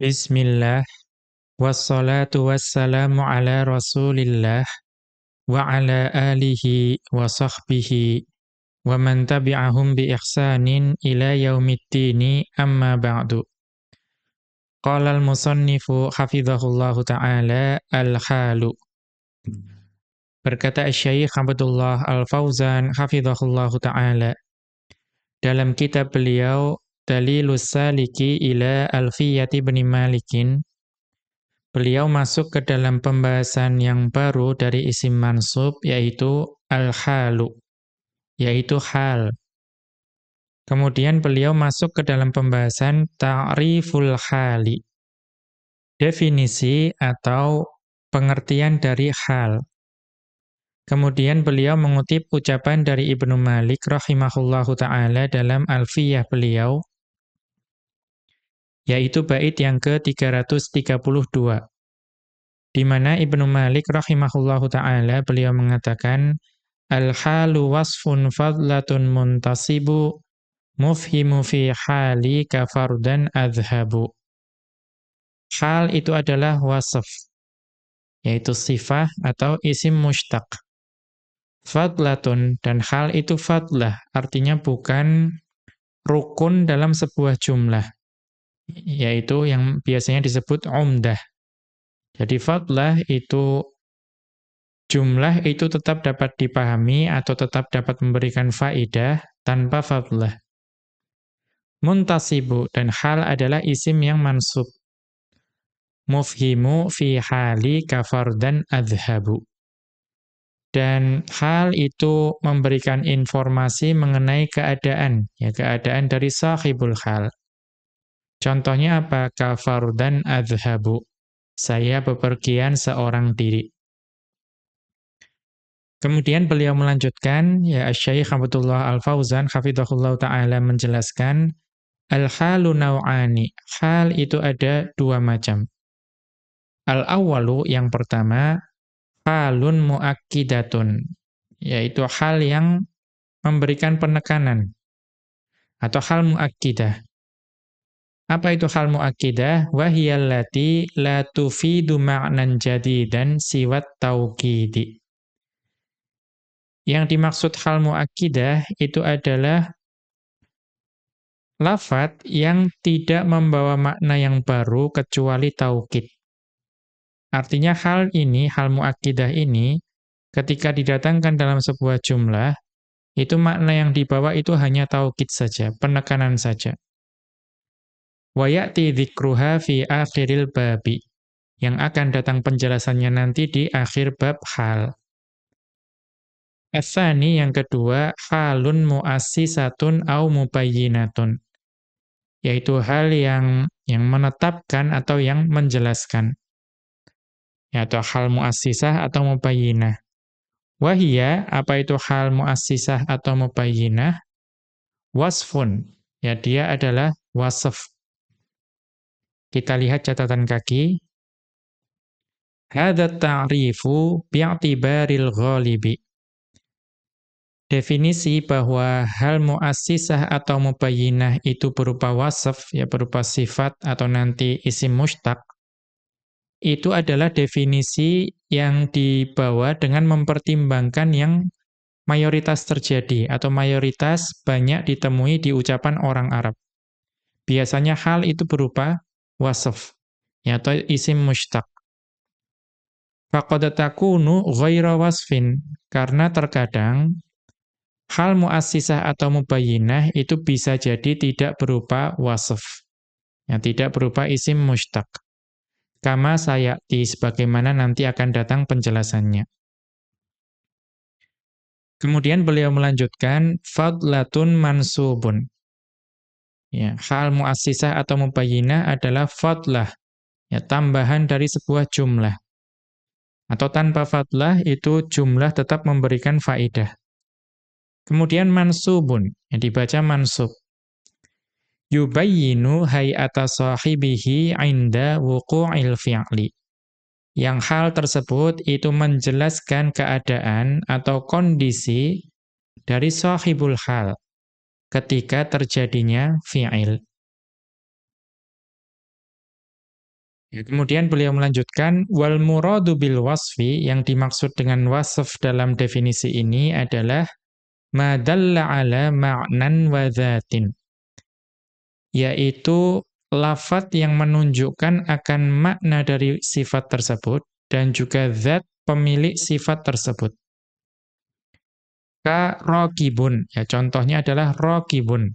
بسم الله والصلاة والسلام على رسول الله وعلى آله وصحبه ومن تبعهم بإحسان إلى يوم الدين أما بعد قال المصنف حفظه الله تعالى الخال berkata الشيخ عبد الله الفوزان حفظه الله تعالى dalam kitab beliau Dalilus Saliki ila Alfiyati bin Malikin. Beliau masuk ke dalam pembahasan yang baru dari isim mansub yaitu al-halu, yaitu hal. Kemudian beliau masuk ke dalam pembahasan ta'riful hali. Definisi atau pengertian dari hal. Kemudian beliau mengutip ucapan dari Ibnu Malik rahimahullahu taala dalam Alfiyah beliau yaitu bait yang ke-332. Di mana Ibnu Malik rahimahullahu taala beliau mengatakan al-halu wasfun fadlatun muntasibu mufhimu fi hali kafardan adhabu. Hal itu adalah wasf yaitu sifah atau isim mushtaq. Fadlatun dan hal itu fadlah artinya bukan rukun dalam sebuah jumlah yaitu yang biasanya disebut umdah. Jadi fadlah itu jumlah itu tetap dapat dipahami atau tetap dapat memberikan faidah tanpa fadlah. Muntasibu dan hal adalah isim yang mansub. Mufhimu fi hali kafardan adhabu. Dan hal itu memberikan informasi mengenai keadaan, ya keadaan dari sahibul hal. Contohnya apa? Kafardan adhabu. Saya bepergian seorang diri. Kemudian beliau melanjutkan, ya Syekh Abdullah Al-Fauzan, hafidhahullah ta'ala menjelaskan, Al-halu naw'ani. Hal itu ada dua macam. Al-awwalu yang pertama, halun muakkidatun. Yaitu hal yang memberikan penekanan. Atau hal muakkidah. Apa itu hal muakkidah? Wahiyallati la tufidu ma'nan jadidan siwat tauqidi. Yang dimaksud hal muakkidah itu adalah lafat yang tidak membawa makna yang baru kecuali taukid. Artinya hal ini, hal muakkidah ini, ketika didatangkan dalam sebuah jumlah, itu makna yang dibawa itu hanya taukid saja, penekanan saja. Wa ya'ti dzikruha fi akhiril babi. Yang akan datang penjelasannya nanti di akhir bab hal. Asani yang kedua, halun muassisatun au mubayyinatun. Yaitu hal yang yang menetapkan atau yang menjelaskan. Ya, atau hal muassisah atau mubayyinah. Wahia, apa itu hal muassisah atau mubayyinah? Wasfun. Ya, dia adalah wasf kita lihat catatan kaki. Hada ta'rifu bi'tibaril ghalibi. Definisi bahwa hal muassisah atau mubayyinah itu berupa wasaf, ya berupa sifat atau nanti isim mustaq, itu adalah definisi yang dibawa dengan mempertimbangkan yang mayoritas terjadi atau mayoritas banyak ditemui di ucapan orang Arab. Biasanya hal itu berupa wasaf ya atau isim mushtaq. Faqad takunu ghaira wasfin karena terkadang hal muassisah atau mubayyinah itu bisa jadi tidak berupa wasaf. Ya, tidak berupa isim mushtaq. Kama sayati sebagaimana nanti akan datang penjelasannya. Kemudian beliau melanjutkan fadlatun mansubun. Ya, hal muassisah atau mubayyinah adalah fadlah, ya tambahan dari sebuah jumlah. Atau tanpa fadlah itu jumlah tetap memberikan faidah. Kemudian mansubun, yang dibaca mansub. Yubayyinu hay'ata sahibihi 'inda wuqu'il fi'li. Yang hal tersebut itu menjelaskan keadaan atau kondisi dari sahibul hal ketika terjadinya fi'il. Ya, kemudian beliau melanjutkan wal muradu bil wasfi yang dimaksud dengan wasf dalam definisi ini adalah madalla ala ma'nan wa dhatin yaitu lafat yang menunjukkan akan makna dari sifat tersebut dan juga zat pemilik sifat tersebut. Ka rokibun, ya contohnya adalah rokibun,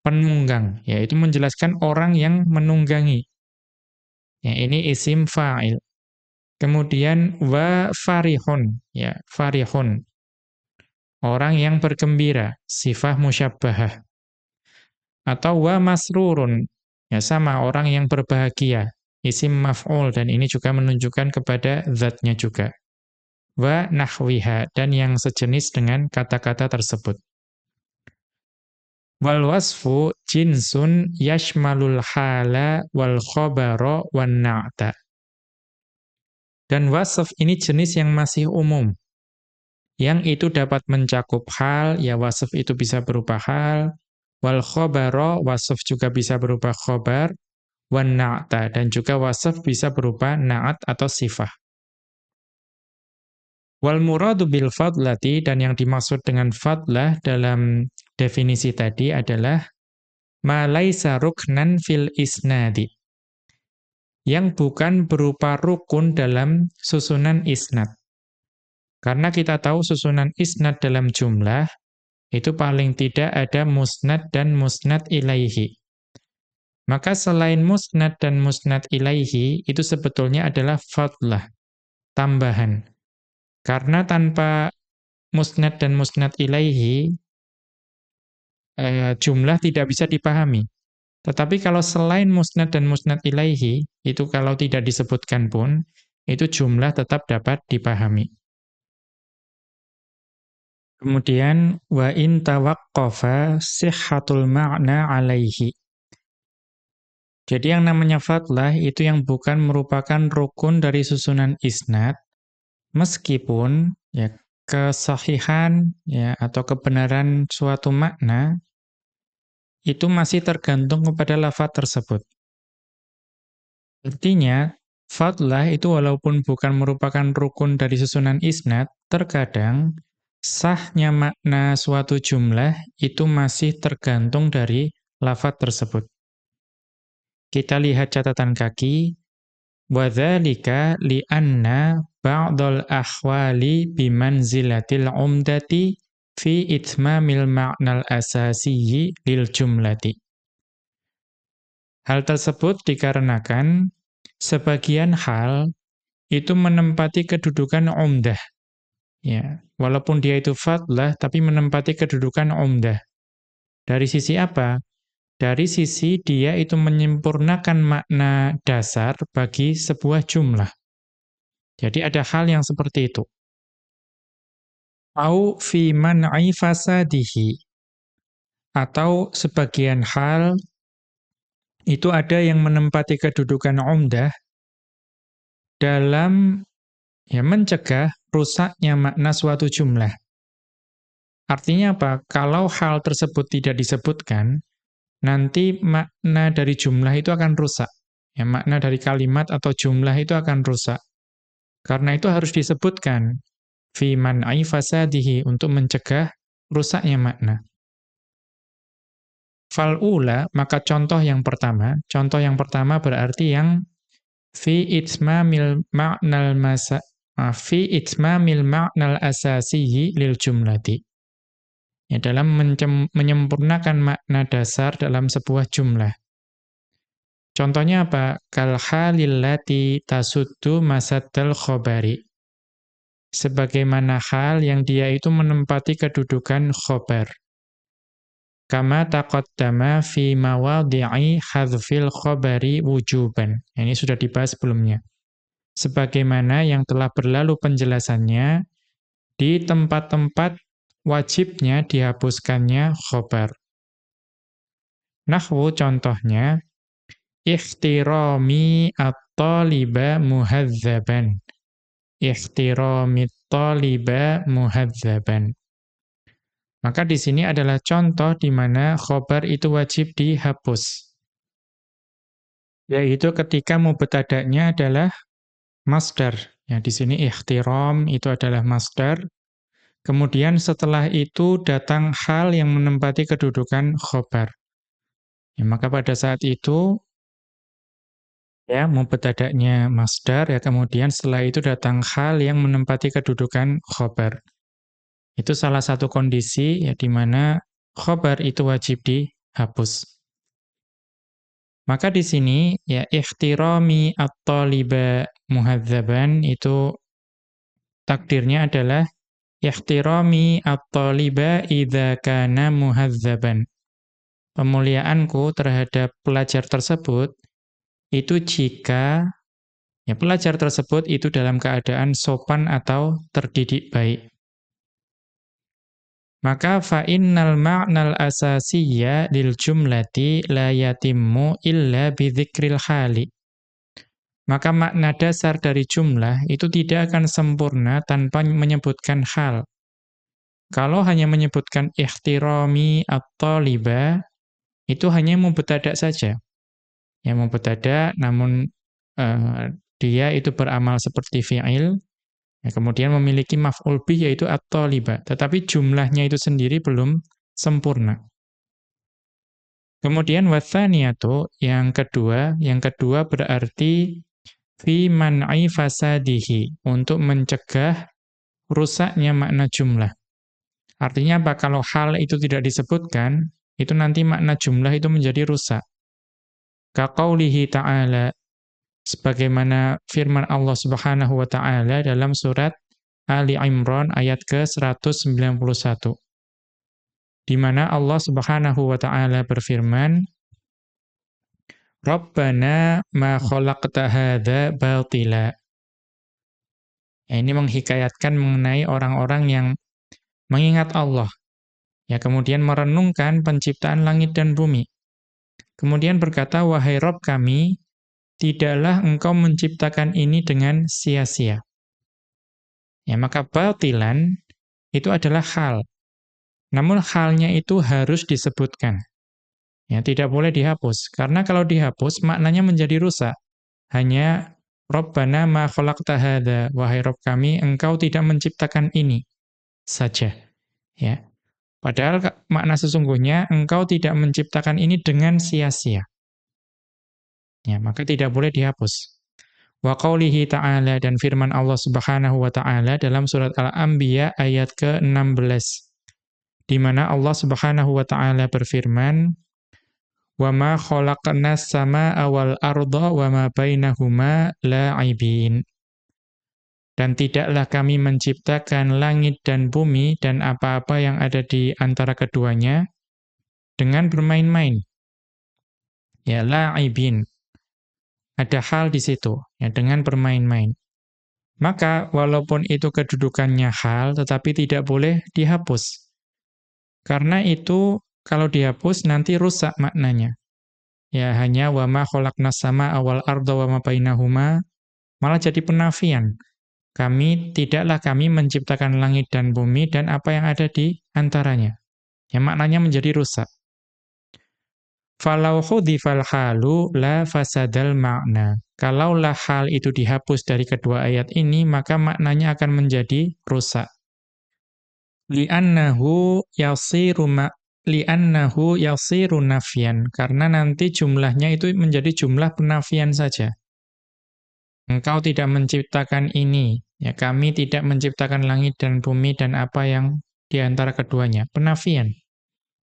penunggang, yaitu menjelaskan orang yang menunggangi. Ya, ini isim fa'il. Kemudian wa farihun, ya, farihun. Orang yang bergembira, sifah musyabbahah. Atau wa masrurun, ya sama orang yang berbahagia, isim maf'ul dan ini juga menunjukkan kepada zatnya juga. Wa nahwiha dan yang sejenis dengan kata-kata tersebut. Wal wasfu jinsun yashmalul hala wal khabara wan na'ta. Dan wasf ini jenis yang masih umum. Yang itu dapat mencakup hal, ya wasf itu bisa berupa hal, wal khabara wasf juga bisa berupa khobar, wan na'ta dan juga wasf bisa berupa na'at atau sifah. Wal muradu bil fadlati dan yang dimaksud dengan fadlah dalam definisi tadi adalah ma laisa ruknan fil isnadi. Yang bukan berupa rukun dalam susunan isnad. Karena kita tahu susunan isnad dalam jumlah itu paling tidak ada musnad dan musnad ilaihi. Maka selain musnad dan musnad ilaihi itu sebetulnya adalah fadlah, tambahan. Karena tanpa musnad dan musnad ilaihi, eh, jumlah tidak bisa dipahami. Tetapi kalau selain musnad dan musnad ilaihi, itu kalau tidak disebutkan pun, itu jumlah tetap dapat dipahami. Kemudian, wa in tawaqqafa sihhatul ma'na alaihi. Jadi yang namanya fadlah itu yang bukan merupakan rukun dari susunan isnad, Meskipun ya kesahihan ya atau kebenaran suatu makna itu masih tergantung kepada lafaz tersebut. Artinya, fadlah itu walaupun bukan merupakan rukun dari susunan isnad, terkadang sahnya makna suatu jumlah itu masih tergantung dari lafaz tersebut. Kita lihat catatan kaki, وَذَلِكَ لِأَنَّ ba'dal ahwali bimanzilatil umdati fi itmamil ma'nal asasiyyi lil jumlati. Hal tersebut dikarenakan sebagian hal itu menempati kedudukan umdah. Ya, walaupun dia itu fadlah tapi menempati kedudukan umdah. Dari sisi apa? Dari sisi dia itu menyempurnakan makna dasar bagi sebuah jumlah. Jadi ada hal yang seperti itu. Au fi man'i fasadihi. Atau sebagian hal itu ada yang menempati kedudukan umdah dalam ya mencegah rusaknya makna suatu jumlah. Artinya apa? Kalau hal tersebut tidak disebutkan, nanti makna dari jumlah itu akan rusak. Ya, makna dari kalimat atau jumlah itu akan rusak. Karena itu harus disebutkan fi man'i fasadihi untuk mencegah rusaknya makna. Fal'ula, maka contoh yang pertama, contoh yang pertama berarti yang fi itmamil ma'nal masa fi itmamil ma'nal asasiyi lil jumlati ya, dalam menyempurnakan makna dasar dalam sebuah jumlah. Contohnya apa? Kal halillati tasuddu masaddal khobari. Sebagaimana hal yang dia itu menempati kedudukan khobar. Kama taqaddama fi mawadhi'i hadfil khobari wujuban. Ini sudah dibahas sebelumnya. Sebagaimana yang telah berlalu penjelasannya di tempat-tempat wajibnya dihapuskannya khobar. Nahwu contohnya, ikhtirami at-taliba muhadzaban. Ikhtirami at-taliba muhadzaban. Maka di sini adalah contoh di mana khobar itu wajib dihapus. Yaitu ketika mubtada'nya adalah masdar. Ya, di sini ikhtiram itu adalah masdar. Kemudian setelah itu datang hal yang menempati kedudukan khobar. Ya, maka pada saat itu ya mubtada'nya masdar ya kemudian setelah itu datang hal yang menempati kedudukan khobar. Itu salah satu kondisi ya di mana khobar itu wajib dihapus. Maka di sini ya ikhtirami at-taliba muhadzaban itu takdirnya adalah ikhtirami at-taliba idza kana muhadzaban. Pemuliaanku terhadap pelajar tersebut itu jika ya pelajar tersebut itu dalam keadaan sopan atau terdidik baik. Maka fa innal ma'nal asasiyya lil jumlati la yatimmu illa dzikril hali. Maka makna dasar dari jumlah itu tidak akan sempurna tanpa menyebutkan hal. Kalau hanya menyebutkan ihtirami at-taliba, itu hanya mubtada saja. Ya mubtada namun uh, dia itu beramal seperti fi'il, Ya, kemudian memiliki maf'ul bih yaitu at-taliba, tetapi jumlahnya itu sendiri belum sempurna. Kemudian wathaniyatu yang kedua, yang kedua berarti fi man'i fasadihi untuk mencegah rusaknya makna jumlah. Artinya apa? Kalau hal itu tidak disebutkan, itu nanti makna jumlah itu menjadi rusak. Kaqaulihi ta'ala sebagaimana firman Allah Subhanahu wa taala dalam surat Ali Imran ayat ke-191. Di mana Allah Subhanahu wa taala berfirman Rabbana ma khalaqta hadza batila. Ini menghikayatkan mengenai orang-orang yang mengingat Allah ya kemudian merenungkan penciptaan langit dan bumi kemudian berkata wahai Rabb kami tidaklah engkau menciptakan ini dengan sia-sia. Ya, maka batilan itu adalah hal. Namun halnya itu harus disebutkan. Ya, tidak boleh dihapus. Karena kalau dihapus, maknanya menjadi rusak. Hanya, Rabbana ma khalaqta hadha, wahai Rabb kami, engkau tidak menciptakan ini saja. Ya. Padahal makna sesungguhnya, engkau tidak menciptakan ini dengan sia-sia. Ya, maka tidak boleh dihapus. Wa qawlihi ta'ala dan firman Allah Subhanahu wa taala dalam surat Al-Anbiya ayat ke-16 di mana Allah Subhanahu wa taala berfirman wa ma khalaqnas samaa'a wal arda wa ma bainahuma la'ibin dan tidaklah kami menciptakan langit dan bumi dan apa-apa yang ada di antara keduanya dengan bermain-main ya la'ibin ada hal di situ, ya, dengan bermain-main. Maka, walaupun itu kedudukannya hal, tetapi tidak boleh dihapus. Karena itu, kalau dihapus, nanti rusak maknanya. Ya, hanya wama kholaknas sama awal ardo wama bainahuma, malah jadi penafian. Kami, tidaklah kami menciptakan langit dan bumi dan apa yang ada di antaranya. Ya, maknanya menjadi rusak. Falau hudhifal halu la fasadal makna. Kalaulah hal itu dihapus dari kedua ayat ini, maka maknanya akan menjadi rusak. Li'annahu yasiru li'annahu yasiru nafyan. Karena nanti jumlahnya itu menjadi jumlah penafian saja. Engkau tidak menciptakan ini, ya kami tidak menciptakan langit dan bumi dan apa yang di antara keduanya. Penafian.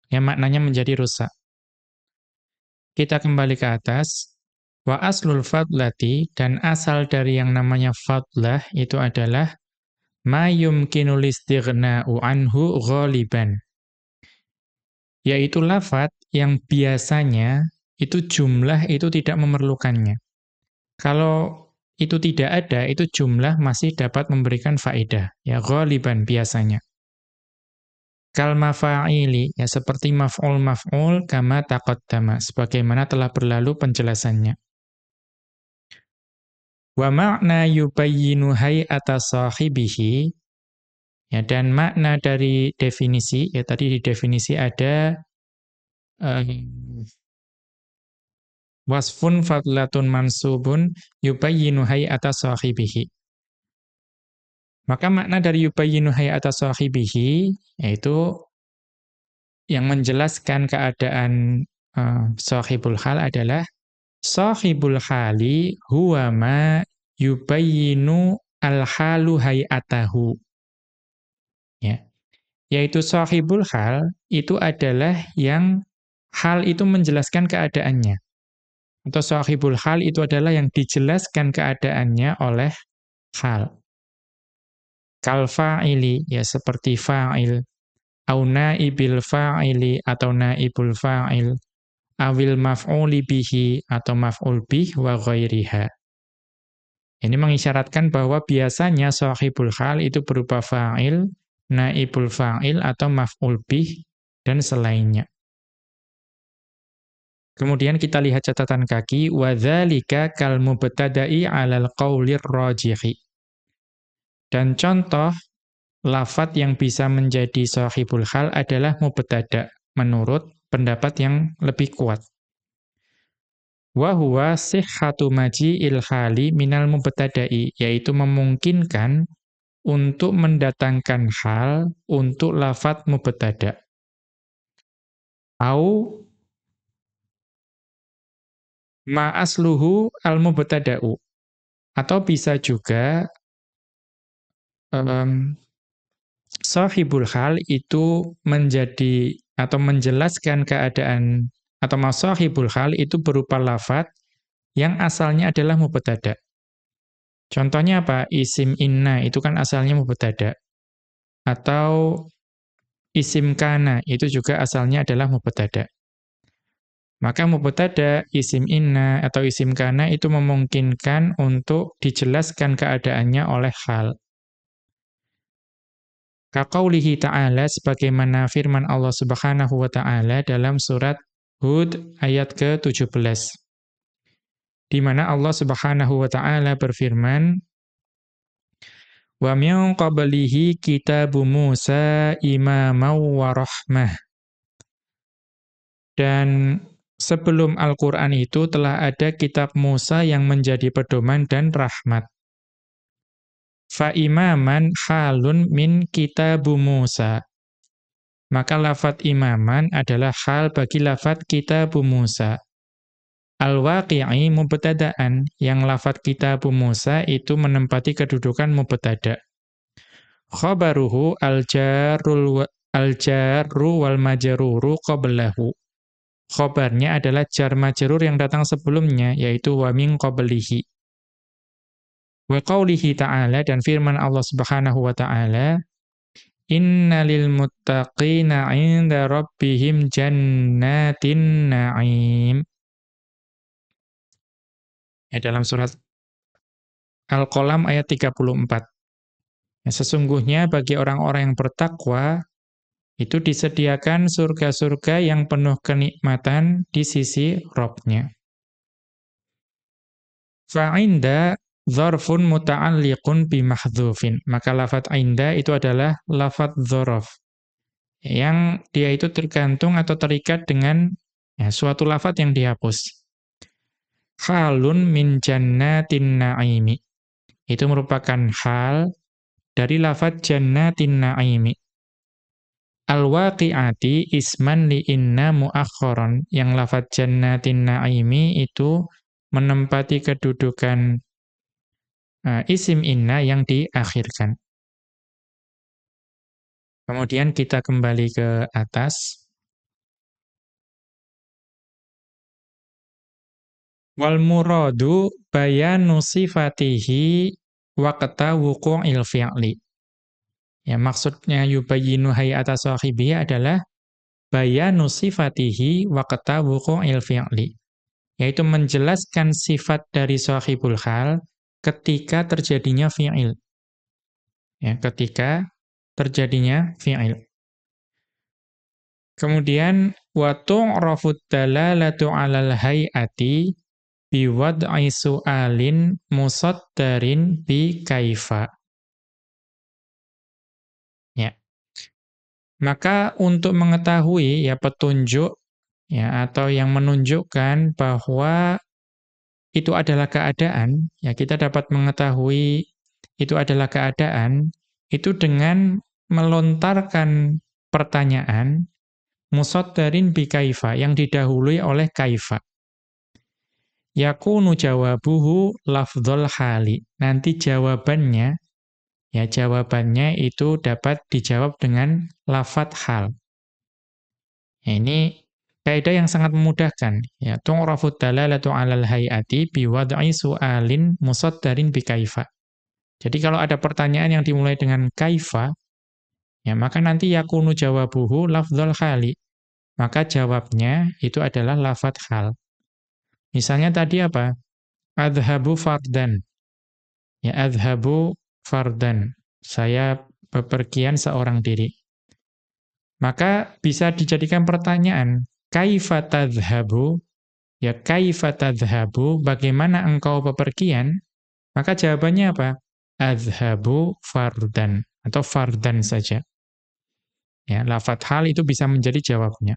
Ya maknanya menjadi rusak. Kita kembali ke atas. Wa aslul fadlati dan asal dari yang namanya fadlah itu adalah ma yumkinul istighna'u anhu ghaliban. Yaitu lafat yang biasanya itu jumlah itu tidak memerlukannya. Kalau itu tidak ada, itu jumlah masih dapat memberikan faedah. Ya, ghaliban biasanya kal mafa'ili ya seperti maf'ul maf'ul kama taqaddama sebagaimana telah berlalu penjelasannya wa ma'na yubayyinu hay'ata sahibihi ya dan makna dari definisi ya tadi di definisi ada uh, wasfun fadlatun mansubun yubayyinu hay'ata sahibihi. Maka makna dari yubayyinu hay'ata sahibihi yaitu yang menjelaskan keadaan uh, sahibul hal adalah sahibul hali huwa ma yubayyinu al-halu hay'atahu. Ya. Yaitu sahibul hal itu adalah yang hal itu menjelaskan keadaannya. Atau sahibul hal itu adalah yang dijelaskan keadaannya oleh hal. Kal fa'ili, ya seperti fa'il. Au na'ibil fa'ili atau na'ibul fa'il. Awil maf'uli bihi atau maf'ul bih wa ghairiha. Ini mengisyaratkan bahwa biasanya sahibul hal itu berupa fa'il, naibul fa'il atau maf'ul bih dan selainnya. Kemudian kita lihat catatan kaki wadzalika kal mubtada'i 'alal qaulir rajihi. Dan contoh lafat yang bisa menjadi sahibul hal adalah mubtada menurut pendapat yang lebih kuat wa huwa sihhatu maji'il hali minal mubtada'i yaitu memungkinkan untuk mendatangkan hal untuk lafat mubtada au ma asluhu al mubtada'u atau bisa juga um, sahibul hal itu menjadi atau menjelaskan keadaan atau masahibul hal itu berupa lafat yang asalnya adalah mubtada. Contohnya apa? Isim inna itu kan asalnya mubtada. Atau isim kana itu juga asalnya adalah mubtada. Maka mubtada, isim inna atau isim kana itu memungkinkan untuk dijelaskan keadaannya oleh hal. Kaqaulihi ta'ala sebagaimana firman Allah Subhanahu wa taala dalam surat Hud ayat ke-17. Di mana Allah Subhanahu wa taala berfirman, "Wa min qablihi kitabu Musa imaman wa rahmah." Dan sebelum Al-Qur'an itu telah ada kitab Musa yang menjadi pedoman dan rahmat. Fa imaman halun min kitabu Musa. Maka lafat imaman adalah hal bagi lafat kitabu Musa. Al-waqi'i mubtada'an, yang lafat kitabu Musa itu menempati kedudukan mubtada'. Khabaruhu al-jarrul al-jarru wal majruru qablahu. Khabarnya adalah jar majrur yang datang sebelumnya yaitu wa min qablihi. Wa qawlihi ta'ala dan firman Allah Subhanahu wa ta'ala Innalil muttaqina 'inda rabbihim jannatin na'im. Ya, dalam surat Al-Qalam ayat 34. Ya, sesungguhnya bagi orang-orang yang bertakwa itu disediakan surga-surga yang penuh kenikmatan di sisi Robnya. Fa'inda Zorfun muta'alliqun bimahdhufin. Maka lafat inda itu adalah lafat zorof. Yang dia itu tergantung atau terikat dengan ya, suatu lafat yang dihapus. Halun min jannatin na'imi. Itu merupakan hal dari lafat jannatin na'imi. Al-waqi'ati isman li inna mu'akhoron. Yang lafat jannatin na'imi itu menempati kedudukan uh, isim inna yang diakhirkan. Kemudian kita kembali ke atas. Wal muradu bayanu sifatihi waqta wuqu'il fi'li. Ya, maksudnya yubayyinu hayata sahibi adalah bayanu sifatihi waqta wuqu'il fi'li. Yaitu menjelaskan sifat dari sahibul hal ketika terjadinya fi'il. Ya, ketika terjadinya fi'il. Kemudian wa tu'rafud dalalatu 'alal hay'ati wad'i su'alin musaddarin bi kaifa. Maka untuk mengetahui ya petunjuk ya atau yang menunjukkan bahwa itu adalah keadaan, ya kita dapat mengetahui itu adalah keadaan itu dengan melontarkan pertanyaan musaddarin bi kaifa yang didahului oleh kaifa. Yakunu jawabuhu lafdzul hali. Nanti jawabannya ya jawabannya itu dapat dijawab dengan lafat hal. Ya, ini kaidah yang sangat memudahkan ya tu'rafu dalalatu 'alal hayati bi wad'i su'alin musaddarin bi kaifa. Jadi kalau ada pertanyaan yang dimulai dengan kaifa Ya, maka nanti yakunu jawabuhu lafdzul hali. Maka jawabnya itu adalah lafat hal. Misalnya tadi apa? Adhabu fardan. Ya, adhabu fardan. Saya bepergian seorang diri. Maka bisa dijadikan pertanyaan, kaifa tadhhabu? Ya, kaifa tadhhabu? Bagaimana engkau bepergian? Maka jawabannya apa? Adhabu fardan atau fardan saja. Ya, lafat hal itu bisa menjadi jawabnya.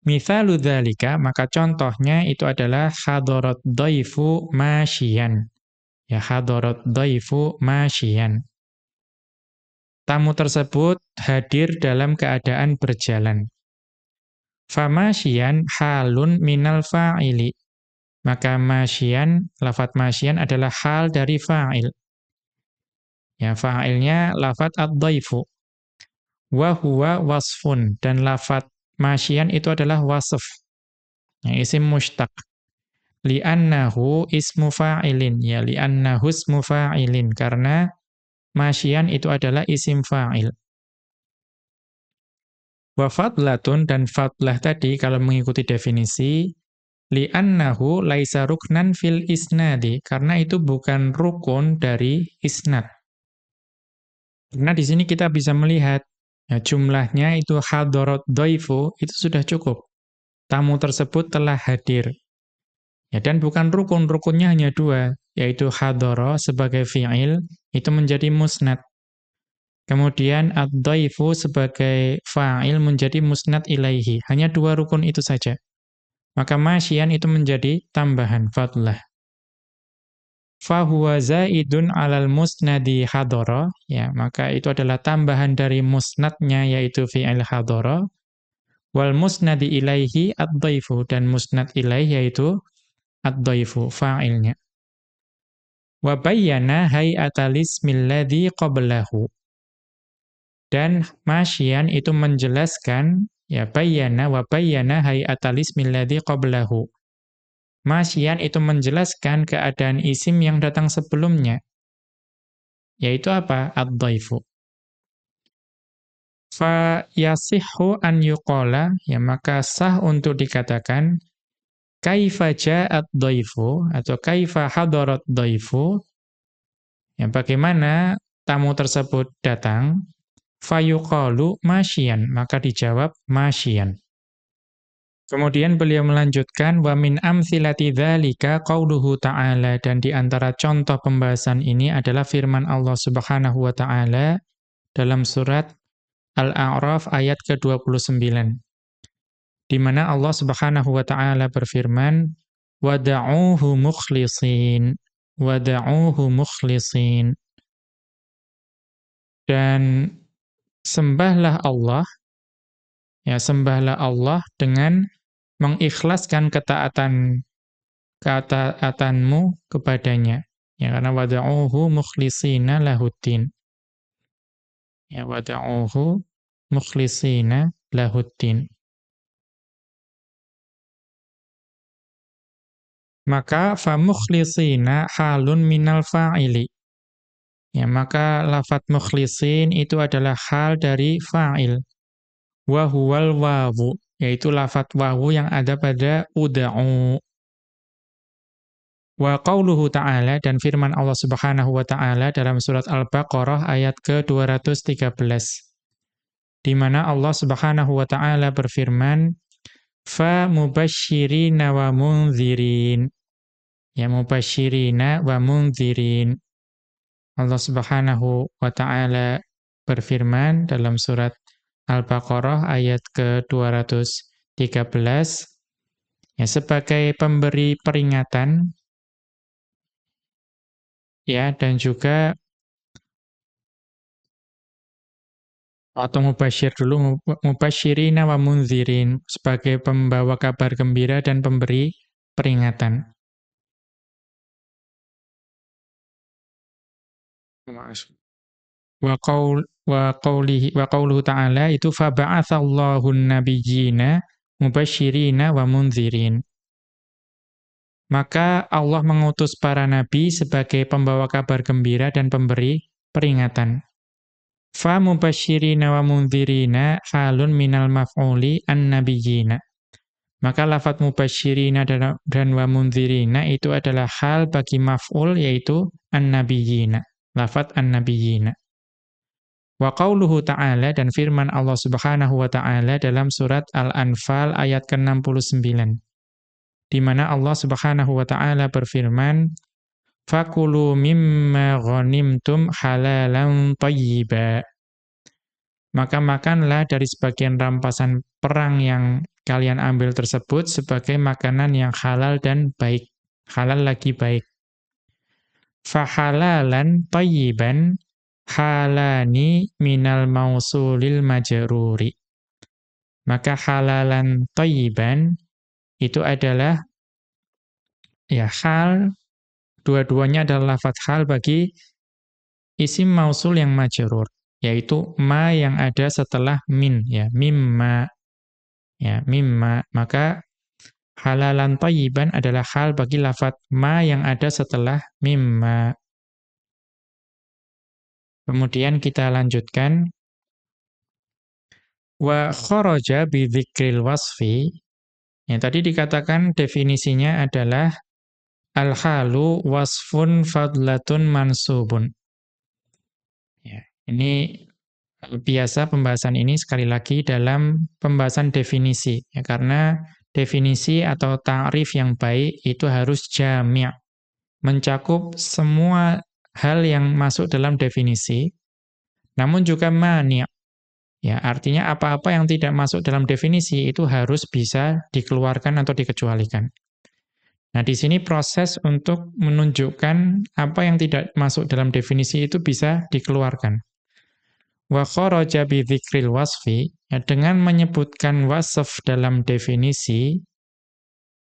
Mithalu dzalika, maka contohnya itu adalah hadarat dhaifu masyian. Ya, hadarat dhaifu masyian. Tamu tersebut hadir dalam keadaan berjalan. Famasyian halun minal fa'ili. Maka masyian, lafat masyian adalah hal dari fa'il. Ya, fa'ilnya lafat ad-dhaifu wa huwa wasfun dan lafat masyian itu adalah wasf yang isim mushtaq li'annahu ismu fa'ilin. Ya li'annahu ismu fa'ilin. Karena masyian itu adalah isim fa'il. Wa fadlatun dan fadlah tadi kalau mengikuti definisi li'annahu laisa ruknan fil isnadi. Karena itu bukan rukun dari isnad. Karena di sini kita bisa melihat Ya, jumlahnya itu hadarat dhaifu itu sudah cukup. Tamu tersebut telah hadir. Ya, dan bukan rukun, rukunnya hanya dua, yaitu hadara sebagai fi'il, itu menjadi musnad. Kemudian ad-dhaifu sebagai fa'il menjadi musnad ilaihi. Hanya dua rukun itu saja. Maka masyian itu menjadi tambahan fadlah fahuwa zaidun alal musnadi hadara ya maka itu adalah tambahan dari musnadnya yaitu fi'il hadara wal musnadi ilaihi ad-dhaifu dan musnad ilaih yaitu ad-dhaifu fa'ilnya wa bayyana hay'atal ismil ladzi qablahu dan masyian itu menjelaskan ya bayyana wa bayyana hay'atal ismil ladzi qablahu Masyian itu menjelaskan keadaan isim yang datang sebelumnya. Yaitu apa? Ad-dhaifu. Fa yasihhu an yuqala, ya maka sah untuk dikatakan kaifa ja'at dhaifu atau kaifa hadarat dhaifu. Ya bagaimana tamu tersebut datang? Fayuqalu masyian, maka dijawab masyian. Kemudian beliau melanjutkan wa min amthilati dzalika qauluhu ta'ala dan di antara contoh pembahasan ini adalah firman Allah Subhanahu wa taala dalam surat Al-A'raf ayat ke-29 di mana Allah Subhanahu wa taala berfirman wada'uhu mukhlisin wada'uhu mukhlisin. Dan sembahlah Allah ya sembahlah Allah dengan mengikhlaskan ketaatan ketaatanmu kepadanya. Ya karena wada'uhu mukhlisina lahuddin. Ya wada'uhu mukhlisina lahuddin maka fa mukhlisina halun minal fa'ili. Ya maka lafat mukhlisin itu adalah hal dari fa'il. Wa huwal wawu yaitu lafat wawu yang ada pada uda'u. Wa qauluhu ta'ala dan firman Allah Subhanahu wa taala dalam surat Al-Baqarah ayat ke-213 di mana Allah Subhanahu wa taala berfirman fa mubasysyirina wa mundzirin ya mubasysyirina wa mundzirin Allah Subhanahu wa taala berfirman dalam surat Al-Baqarah ayat ke-213 ya sebagai pemberi peringatan ya dan juga atau mubasyir dulu mubasyirina wa munzirin sebagai pembawa kabar gembira dan pemberi peringatan. Wa qaul wa qaulihi wa qauluhu ta'ala itu fa ba'atsallahu an-nabiyyina mubasyirina wa munzirin. Maka Allah mengutus para nabi sebagai pembawa kabar gembira dan pemberi peringatan. Fa mubasyirina wa munzirina halun minal maf'uli an-nabiyyina. Maka lafat mubasyirina dan, wa munzirina itu adalah hal bagi maf'ul yaitu an-nabiyyina. Lafat an-nabiyyina. Wa qauluhu ta'ala dan firman Allah Subhanahu wa taala dalam surat Al-Anfal ayat ke-69 di mana Allah Subhanahu wa taala berfirman, "Fakulu mimma ghanimtum halalan thayyiba." Maka makanlah dari sebagian rampasan perang yang kalian ambil tersebut sebagai makanan yang halal dan baik. Halal lagi baik. Fahalalan thayyiban halani minal mausulil majruri. Maka halalan thayyiban itu adalah ya hal dua-duanya adalah lafaz hal bagi isim mausul yang majrur yaitu ma yang ada setelah min ya mimma ya mimma. Maka halalan thayyiban adalah hal bagi lafaz ma yang ada setelah mimma. Kemudian kita lanjutkan. Wa kharaja bi wasfi. Yang tadi dikatakan definisinya adalah al-halu wasfun fadlatun mansubun. Ya, ini biasa pembahasan ini sekali lagi dalam pembahasan definisi ya karena definisi atau ta'rif yang baik itu harus jami' mencakup semua hal yang masuk dalam definisi namun juga mani' Ya, artinya apa-apa yang tidak masuk dalam definisi itu harus bisa dikeluarkan atau dikecualikan. Nah, di sini proses untuk menunjukkan apa yang tidak masuk dalam definisi itu bisa dikeluarkan. Wa kharaja bi dzikril wasfi, ya, dengan menyebutkan wasf dalam definisi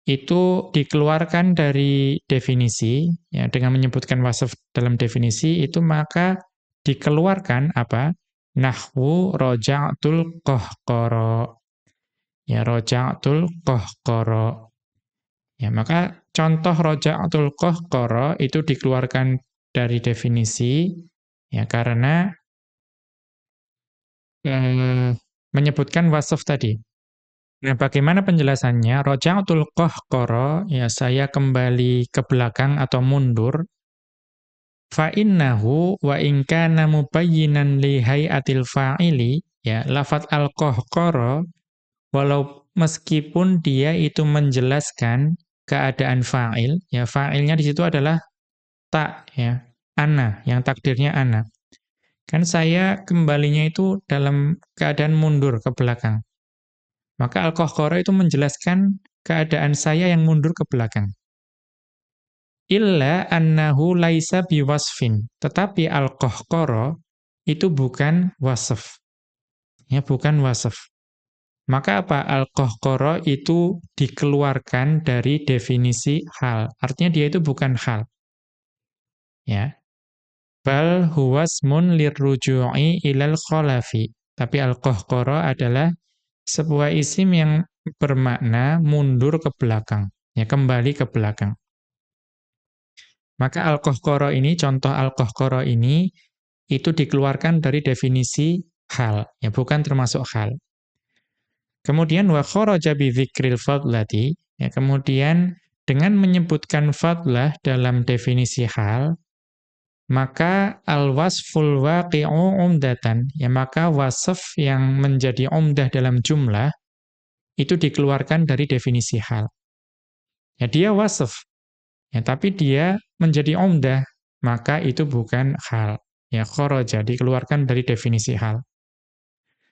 itu dikeluarkan dari definisi, ya, dengan menyebutkan wasf dalam definisi itu maka dikeluarkan apa? Nahwu roja'tul qahqara. Ya, roja'tul qahqara. Ya, maka contoh roja'tul qahqara itu dikeluarkan dari definisi, ya, karena eh, menyebutkan wasaf tadi. Nah, bagaimana penjelasannya? Roja'tul qahqara, ya, saya kembali ke belakang atau mundur, fa innahu wa in kana mubayyinan li hayatil fa'ili ya lafat al-qahqara walau meskipun dia itu menjelaskan keadaan fa'il ya fa'ilnya di situ adalah tak ya ana yang takdirnya ana kan saya kembalinya itu dalam keadaan mundur ke belakang maka al-qahqara itu menjelaskan keadaan saya yang mundur ke belakang illa annahu laisa biwasfin. Tetapi al-qahqara itu bukan wasf. Ya, bukan wasf. Maka apa? Al-qahqara itu dikeluarkan dari definisi hal. Artinya dia itu bukan hal. Ya. Bal huwasmun lirruju'i ilal khalafi. Tapi al-qahqara adalah sebuah isim yang bermakna mundur ke belakang. Ya, kembali ke belakang. Maka al-qahqara ini, contoh al-qahqara ini, itu dikeluarkan dari definisi hal, ya bukan termasuk hal. Kemudian wa kharaja bi dzikril fadlati, ya kemudian dengan menyebutkan fadlah dalam definisi hal, maka al-wasful waqi'u umdatan, ya maka wasf yang menjadi umdah dalam jumlah itu dikeluarkan dari definisi hal. Ya dia wasf, Ya, tapi dia menjadi omdah, maka itu bukan hal. Ya, kharaja, dikeluarkan dari definisi hal.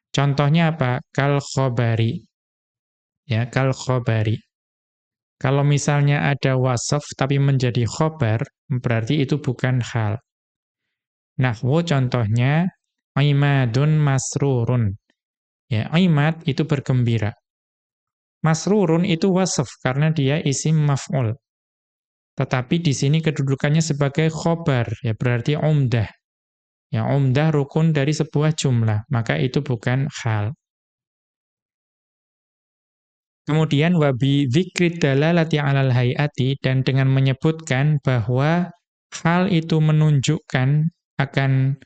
Contohnya apa? Kal khobari. Ya, kal khobari. Kalau misalnya ada wasaf tapi menjadi khobar, berarti itu bukan hal. Nahwu contohnya, imadun masrurun. Ya, imad itu bergembira. Masrurun itu wasaf karena dia isim maf'ul. Tetapi di sini kedudukannya sebagai khobar, ya berarti umdah. Ya, umdah rukun dari sebuah jumlah, maka itu bukan hal. Kemudian wabi dzikrid dalalati 'alal hayati dan dengan menyebutkan bahwa hal itu menunjukkan akan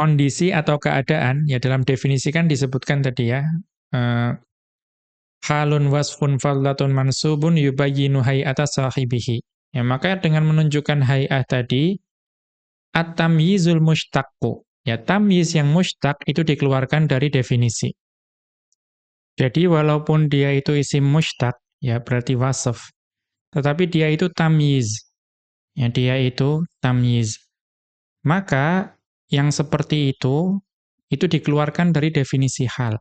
kondisi atau keadaan ya dalam definisi kan disebutkan tadi ya uh, halun wasfun fadlatun mansubun yubayyinu hay'ata sahibihi. Ya maka dengan menunjukkan hay'ah tadi at-tamyizul mushtaqqu. Ya tamyiz yang mushtaq itu dikeluarkan dari definisi. Jadi walaupun dia itu isim mushtaq, ya berarti wasaf. Tetapi dia itu tamyiz. Ya, dia itu tamyiz. Maka yang seperti itu, itu dikeluarkan dari definisi hal.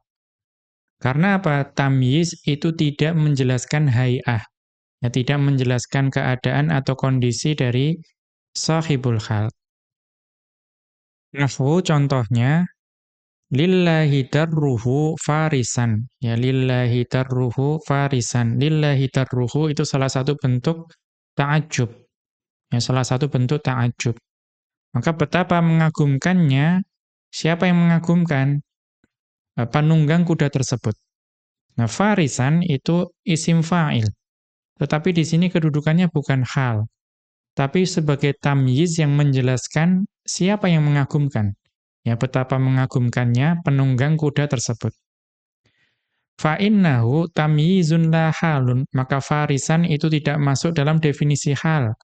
Karena apa? Tamyiz itu tidak menjelaskan hay'ah. Ya, tidak menjelaskan keadaan atau kondisi dari sahibul hal. Nahwu contohnya, Lillahi darruhu farisan. Ya, lillahi darruhu farisan. Lillahi darruhu itu salah satu bentuk ta'ajub. Ya, salah satu bentuk ta'ajub. Maka betapa mengagumkannya, siapa yang mengagumkan? Eh, Penunggang kuda tersebut. Nah, farisan itu isim fa'il. Tetapi di sini kedudukannya bukan hal. Tapi sebagai tamyiz yang menjelaskan siapa yang mengagumkan. Ya, betapa mengagumkannya penunggang kuda tersebut. Fa'innahu tamyizun la halun, maka farisan itu tidak masuk dalam definisi hal,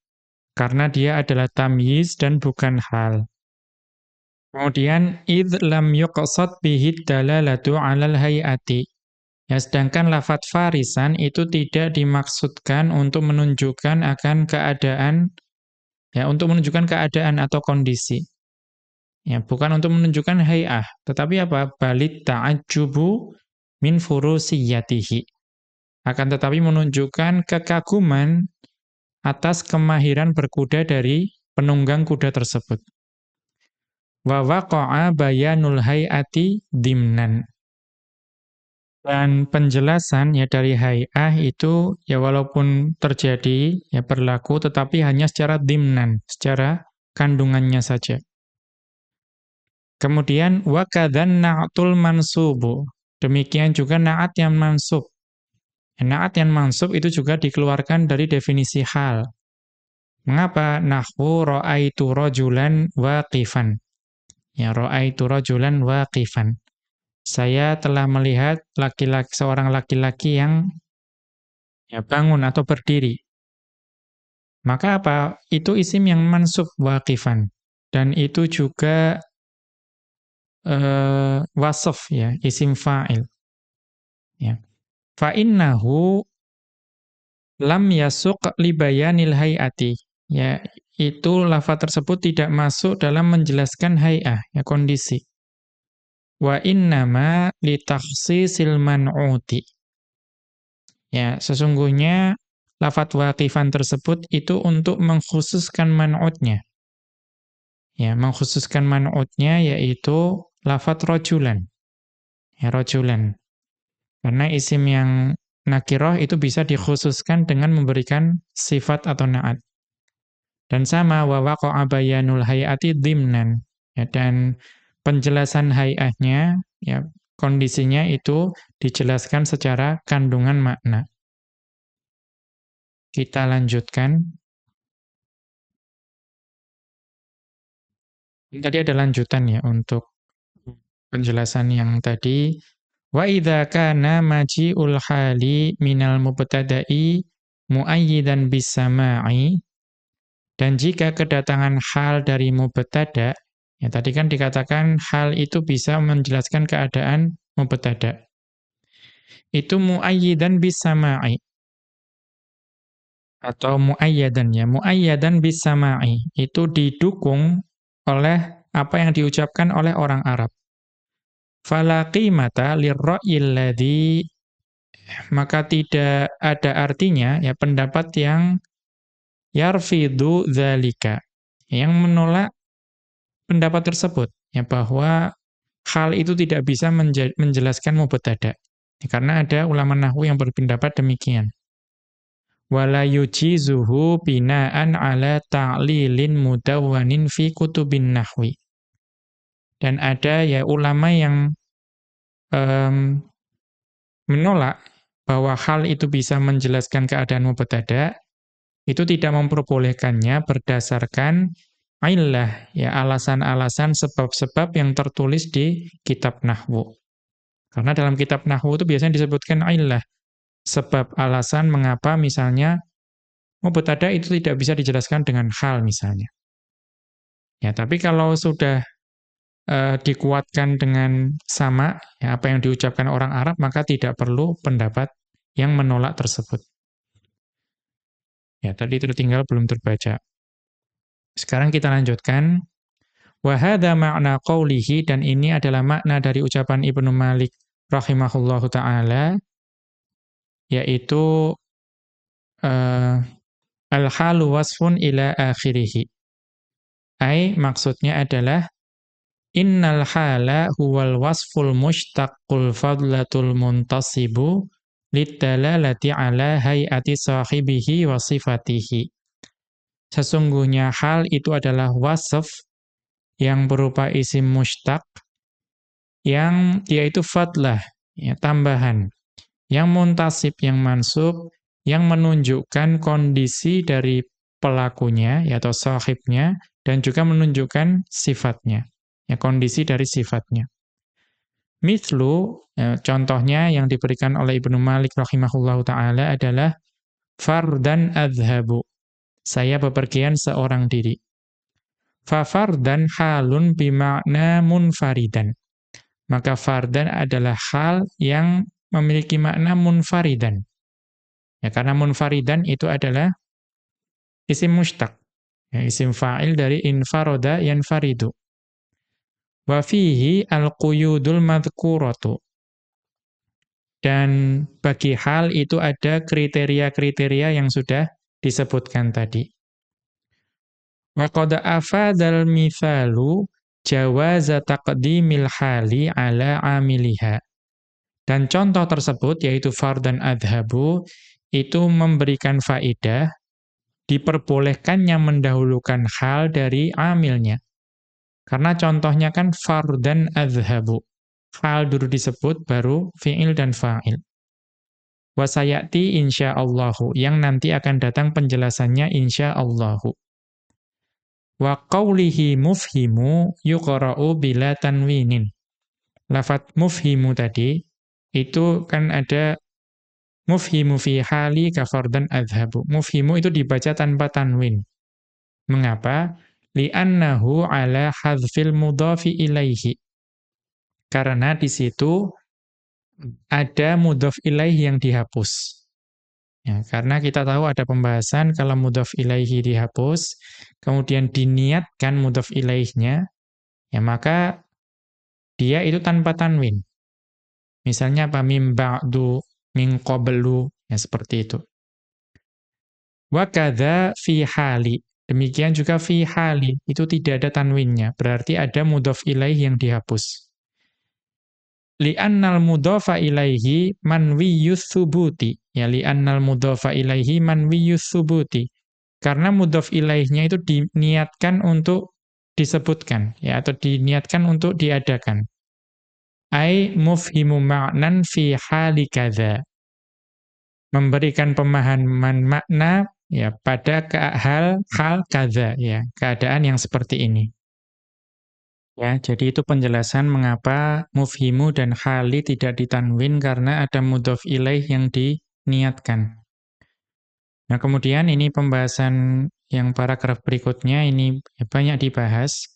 karena dia adalah tamyiz dan bukan hal. Kemudian, id lam yuqsad bihi dalalatu alal hayati. Ya, sedangkan lafat farisan itu tidak dimaksudkan untuk menunjukkan akan keadaan, ya, untuk menunjukkan keadaan atau kondisi. Ya, bukan untuk menunjukkan hay'ah, tetapi apa? Balit ta'ajjubu min furusiyatihi. Akan tetapi menunjukkan kekaguman atas kemahiran berkuda dari penunggang kuda tersebut. Wa waqa'a bayanul hay'ati dimnan. Dan penjelasan ya dari hay'ah itu ya walaupun terjadi ya berlaku tetapi hanya secara dimnan, secara kandungannya saja. Kemudian wakadan na'tul mansubu. Demikian juga na'at yang mansub. Na'at yang mansub itu juga dikeluarkan dari definisi hal. Mengapa? Nahwu ra'aitu rajulan waqifan. Ya, ra'aitu rajulan waqifan. Saya telah melihat laki-laki seorang laki-laki yang ya bangun atau berdiri. Maka apa? Itu isim yang mansub waqifan. Dan itu juga uh, wasaf ya, isim fa'il. Ya. Fa innahu lam yasuq li bayanil hayati. Ya, itu lafaz tersebut tidak masuk dalam menjelaskan hay'ah, ya kondisi. Wa innama li takhsisil man'uti. Ya, sesungguhnya lafaz waqifan tersebut itu untuk mengkhususkan man'utnya. Ya, mengkhususkan man'utnya yaitu lafat rojulan. Ya, rojulan. Karena isim yang nakiroh itu bisa dikhususkan dengan memberikan sifat atau naat. Dan sama wawako abayanul hayati dimnan. Ya, dan penjelasan hayahnya, ya, kondisinya itu dijelaskan secara kandungan makna. Kita lanjutkan. Tadi ada lanjutan ya untuk penjelasan yang tadi wa idza kana maji'ul hali minal mubtada'i muayyidan bisama'i dan jika kedatangan hal dari mubtada ya tadi kan dikatakan hal itu bisa menjelaskan keadaan mubtada. Itu muayyidan bisama'i atau muayyadan ya muayyadan bisama'i itu didukung oleh apa yang diucapkan oleh orang Arab. Fala qimata lirra'yil maka tidak ada artinya ya pendapat yang yarfidu dzalika. Yang menolak pendapat tersebut ya bahwa hal itu tidak bisa menjelaskan mubtada ya, karena ada ulama nahwu yang berpendapat demikian. Wala yujizuhu binaan ala ta'lilin mudawwanin fi kutubin nahwi. Dan ada ya ulama yang um, menolak bahwa hal itu bisa menjelaskan keadaan mubtada, itu tidak memperbolehkannya berdasarkan illah, ya alasan-alasan sebab-sebab yang tertulis di kitab nahwu. Karena dalam kitab nahwu itu biasanya disebutkan illah, sebab alasan mengapa misalnya mubtada itu tidak bisa dijelaskan dengan hal misalnya. Ya, tapi kalau sudah uh, dikuatkan dengan sama ya, apa yang diucapkan orang Arab maka tidak perlu pendapat yang menolak tersebut. Ya, tadi itu tinggal belum terbaca. Sekarang kita lanjutkan. Wahada makna qawlihi dan ini adalah makna dari ucapan Ibnu Malik rahimahullahu taala yaitu uh, al-halu wasfun ila akhirih. Ai maksudnya adalah Innal hala huwal wasful mushtaqul fadlatul muntasibu litalalati ala hayati sahibihi wa sifatihi. Sesungguhnya hal itu adalah wasf yang berupa isim mushtaq yang yaitu fadlah, ya, tambahan, yang muntasib, yang mansub, yang menunjukkan kondisi dari pelakunya, atau sahibnya, dan juga menunjukkan sifatnya ya kondisi dari sifatnya. Mithlu, ya, contohnya yang diberikan oleh Ibnu Malik rahimahullahu taala adalah fardan adhabu. Saya bepergian seorang diri. Fa fardan halun bimakna munfaridan. Maka fardan adalah hal yang memiliki makna munfaridan. Ya, karena munfaridan itu adalah isim mustaq. Ya, isim fa'il dari infaroda yanfaridu. Wa fihi al-quyudul madhkuratu. Dan bagi hal itu ada kriteria-kriteria yang sudah disebutkan tadi. Wa qad afadal mithalu jawaza taqdimil hali ala amiliha. Dan contoh tersebut yaitu fardan adhabu itu memberikan faidah diperbolehkannya mendahulukan hal dari amilnya. Karena contohnya kan fardan azhabu. Hal dulu disebut baru fi'il dan fa'il. Wasayati insya'allahu. Yang nanti akan datang penjelasannya insya'allahu. Wa qawlihi mufhimu yuqra'u bila tanwinin. Lafat mufhimu tadi, itu kan ada mufhimu fi hali kafardan azhabu. Mufhimu itu dibaca tanpa tanwin. Mengapa? li'annahu ala hadfil mudhafi ilaihi. Karena di situ ada mudhaf ilaihi yang dihapus. Ya, karena kita tahu ada pembahasan kalau mudhaf ilaihi dihapus, kemudian diniatkan mudhaf ilaihnya, ya maka dia itu tanpa tanwin. Misalnya apa mim ba'du min qablu ya seperti itu. Wa kadza fi hali Demikian juga fi hali, itu tidak ada tanwinnya, berarti ada mudhaf ilaihi yang dihapus. Li'annal mudhafa ilaihi manwiyus thubuti. Ya li'annal mudhafa ilaihi manwiyus thubuti. Karena mudhaf ilaihnya itu diniatkan untuk disebutkan ya atau diniatkan untuk diadakan. Ai mufhimu ma'nan fi hali kadza. Memberikan pemahaman makna ya pada hal hal kaza ya keadaan yang seperti ini ya jadi itu penjelasan mengapa mufhimu dan hali tidak ditanwin karena ada mudhof ilaih yang diniatkan nah kemudian ini pembahasan yang paragraf berikutnya ini banyak dibahas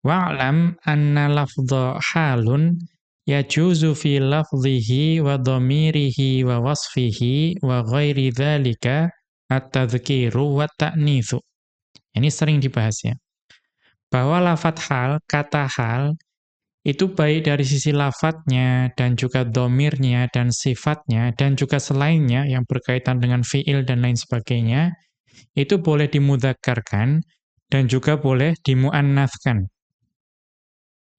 wa'lam anna lafdha halun yajuzu fi lafdhihi wa dhamirihi wa wasfihi wa ghairi dhalika at-tadhkiru wa ta'nitsu. Ini sering dibahas ya. Bahwa lafat hal, kata hal, itu baik dari sisi lafadznya dan juga domirnya dan sifatnya dan juga selainnya yang berkaitan dengan fiil dan lain sebagainya, itu boleh dimudzakarkan dan juga boleh dimuannafkan.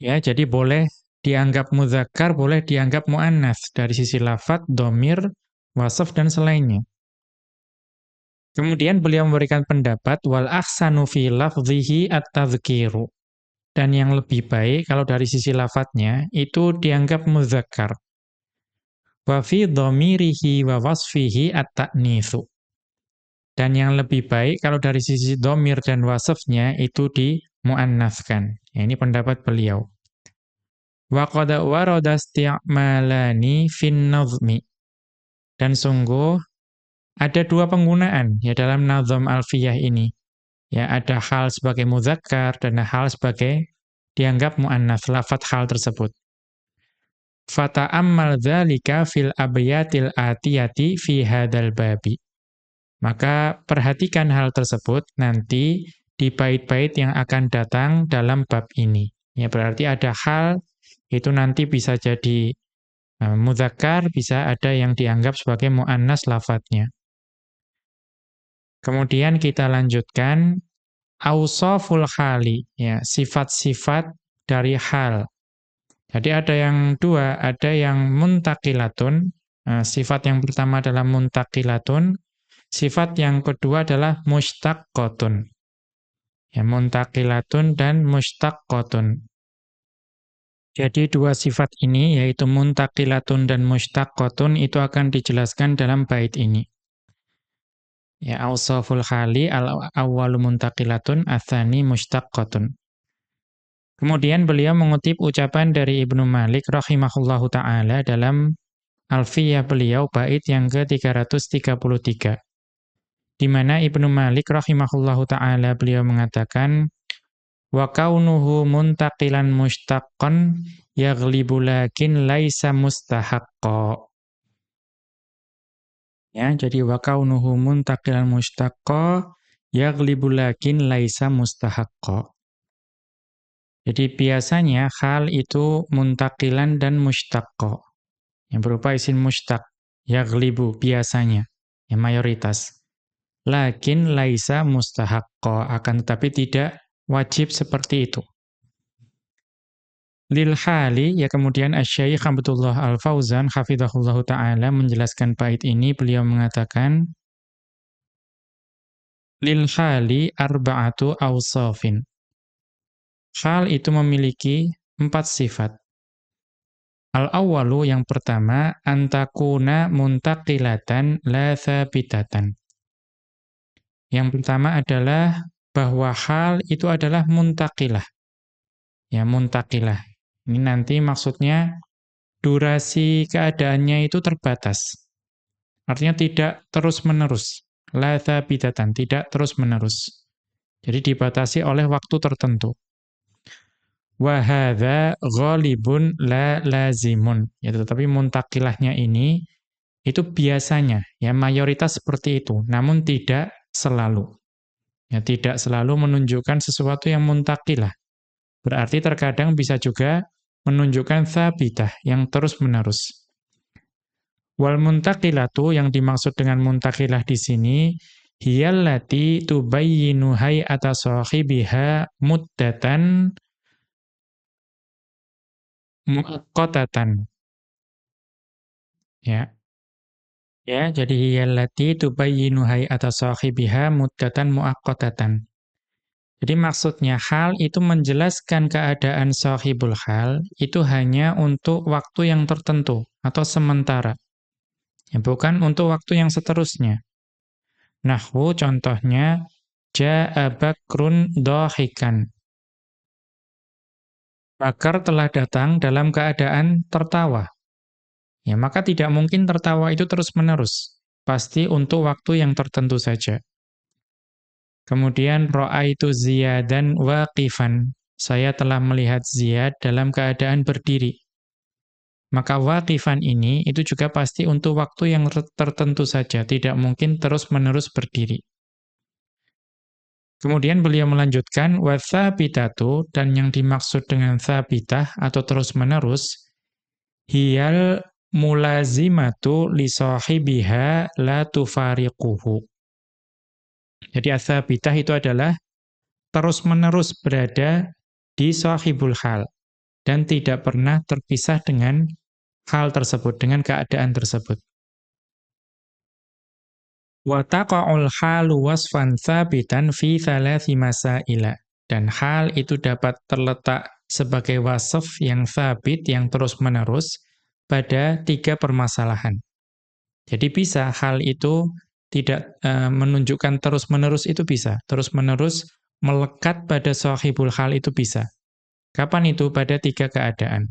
Ya, jadi boleh dianggap muzakkar, boleh dianggap muannats dari sisi lafat, domir, wasaf dan selainnya. Kemudian beliau memberikan pendapat wal ahsanu fi lafdhihi at-tadhkiru. Dan yang lebih baik kalau dari sisi lafadznya itu dianggap muzakkar. Wa fi dhamirihi wa wasfihi at-ta'nitsu. Dan yang lebih baik kalau dari sisi domir dan wasafnya itu dimuannaskan. Ya, ini pendapat beliau. Wa qad warada isti'malani fin nazmi. Dan sungguh ada dua penggunaan ya dalam nazam alfiyah ini. Ya, ada hal sebagai muzakkar dan hal sebagai dianggap muannats lafat hal tersebut. Fata'ammal dzalika fil abyatil atiyati fi hadzal babi. Maka perhatikan hal tersebut nanti di bait-bait yang akan datang dalam bab ini. Ya berarti ada hal itu nanti bisa jadi uh, muzakkar, bisa ada yang dianggap sebagai muannas lafadznya. Kemudian kita lanjutkan ausaful hali, ya, sifat-sifat dari hal. Jadi ada yang dua, ada yang muntakilatun, uh, sifat yang pertama adalah muntakilatun, sifat yang kedua adalah mustaqqatun. Ya, muntakilatun dan mustaqqatun. Jadi dua sifat ini yaitu muntaqilatun dan mustaqqatun itu akan dijelaskan dalam bait ini. Ya awsaful khali al awwalu muntaqilatun atsani mustaqqatun. Kemudian beliau mengutip ucapan dari Ibnu Malik rahimahullahu taala dalam Alfiyah beliau bait yang ke-333. Di mana Ibnu Malik rahimahullahu taala beliau mengatakan wa kaunuhu muntaqilan mustaqqan yaghlibu lakin laisa mustahaqqa ya jadi wa kaunuhu muntaqilan mustaqqa yaghlibu lakin laisa mustahaqqa jadi biasanya hal itu muntaqilan dan mustaqqa yang berupa isim mustaq yaghlibu biasanya yang mayoritas. Lakin laisa mustahaqqa akan tetapi tidak wajib seperti itu. Lil hali, ya kemudian Asy-Syaikh Abdullah Al-Fauzan hafizahullah taala menjelaskan bait ini beliau mengatakan lil hali arba'atu awsafin. Hal itu memiliki empat sifat. Al-awwalu yang pertama antakuna muntaqilatan la thabitatan. Yang pertama adalah bahwa hal itu adalah muntakilah. Ya, muntakilah. Ini nanti maksudnya durasi keadaannya itu terbatas. Artinya tidak terus-menerus. La thabitatan, tidak terus-menerus. Jadi dibatasi oleh waktu tertentu. Wa hadza ghalibun la lazimun. Ya, tetapi muntakilahnya ini itu biasanya ya mayoritas seperti itu, namun tidak selalu. Ya, tidak selalu menunjukkan sesuatu yang muntakilah. Berarti terkadang bisa juga menunjukkan thabitah, yang terus-menerus. Wal muntakilatu yang dimaksud dengan muntakilah di sini hiyallati tubayyinu hay'ata sahibiha muddatan muaqqatatan. Ya, Ya, jadi hiyallati tubayyinu hay'ata sahibiha muddatan muaqqatatan. Jadi maksudnya hal itu menjelaskan keadaan sahibul hal itu hanya untuk waktu yang tertentu atau sementara. Ya, bukan untuk waktu yang seterusnya. Nahwu contohnya ja'a bakrun dahikan. Bakar telah datang dalam keadaan tertawa. Ya, maka tidak mungkin tertawa itu terus-menerus. Pasti untuk waktu yang tertentu saja. Kemudian itu Ziyadan waqifan. Saya telah melihat Ziyad dalam keadaan berdiri. Maka waqifan ini itu juga pasti untuk waktu yang tertentu saja, tidak mungkin terus-menerus berdiri. Kemudian beliau melanjutkan wathabitatu dan yang dimaksud dengan thabitah atau terus-menerus hiyal mulazimatu li sahibiha la tufariquhu. Jadi athabitah itu adalah terus-menerus berada di sahibul hal dan tidak pernah terpisah dengan hal tersebut, dengan keadaan tersebut. Wa taqa'ul halu wasfan thabitan fi thalathi masaila. Dan hal itu dapat terletak sebagai wasf yang thabit, yang terus-menerus pada tiga permasalahan. Jadi bisa hal itu tidak uh, menunjukkan terus-menerus itu bisa. Terus-menerus melekat pada sahibul hal itu bisa. Kapan itu? Pada tiga keadaan.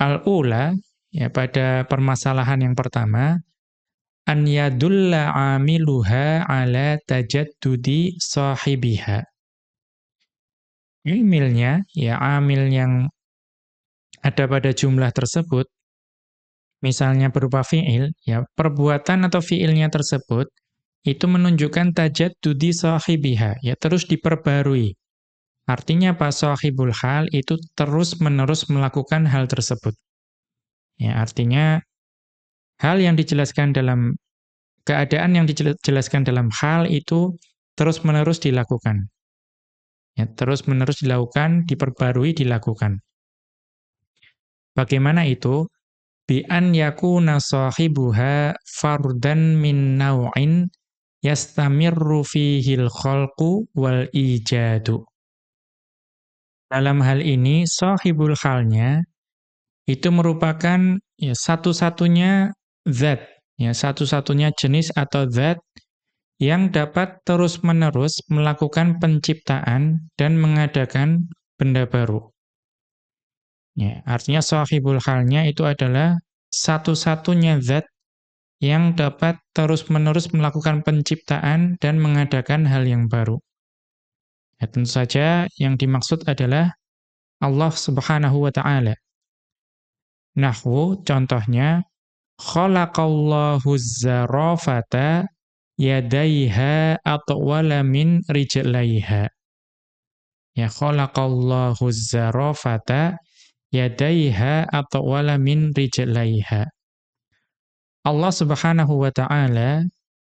Al-ula, ya pada permasalahan yang pertama, an yadulla amiluha ala tajaddudi sahibiha. Amilnya, ya amil yang ada pada jumlah tersebut, misalnya berupa fi'il, ya perbuatan atau fi'ilnya tersebut, itu menunjukkan tajaddudi sahibiha, ya terus diperbarui. Artinya apa? Sahibul hal itu terus-menerus melakukan hal tersebut. Ya, artinya hal yang dijelaskan dalam keadaan yang dijelaskan dalam hal itu terus-menerus dilakukan. Ya, terus-menerus dilakukan, diperbarui, dilakukan. Bagaimana itu? Bi an yakuna sahibuha fardan min naw'in yastamirru fihil khalqu wal ijadu. Dalam hal ini, sahibul halnya itu merupakan ya, satu-satunya zat, ya, satu-satunya jenis atau zat yang dapat terus-menerus melakukan penciptaan dan mengadakan benda baru. Ya, artinya sahibul halnya itu adalah satu-satunya zat yang dapat terus-menerus melakukan penciptaan dan mengadakan hal yang baru. Ya, tentu saja yang dimaksud adalah Allah Subhanahu wa taala. Nahwu contohnya khalaqallahu zarafata yadaiha atwala min rijlaiha. Ya khalaqallahu zarafata yadaiha atwala min rijlaiha. Allah Subhanahu wa taala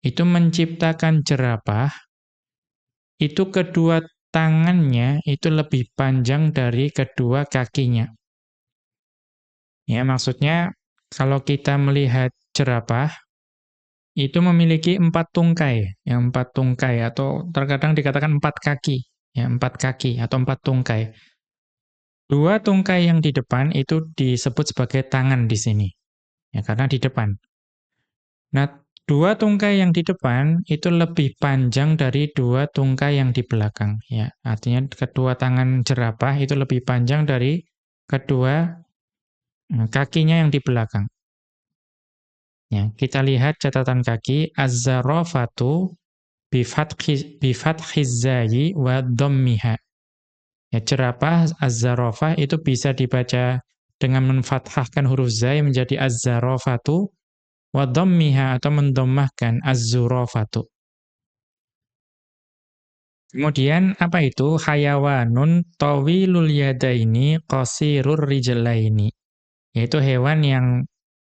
itu menciptakan jerapah itu kedua tangannya itu lebih panjang dari kedua kakinya. Ya, maksudnya kalau kita melihat jerapah, itu memiliki empat tungkai, ya, empat tungkai, atau terkadang dikatakan empat kaki, ya, empat kaki, atau empat tungkai. Dua tungkai yang di depan itu disebut sebagai tangan di sini, ya, karena di depan. Nah, dua tungkai yang di depan itu lebih panjang dari dua tungkai yang di belakang, ya. Artinya kedua tangan jerapah itu lebih panjang dari kedua Nah, kakinya yang di belakang. Ya, kita lihat catatan kaki az-zarafatu bi fathhiz zayi wa dhammiha. Ya, jerapah az-zarafah itu bisa dibaca dengan menfathahkan huruf zai menjadi az-zarafatu wa dhammiha atau mendommahkan az-zurafatu. Kemudian apa itu hayawanun tawilul yadaini qasirur rijlaini yaitu hewan yang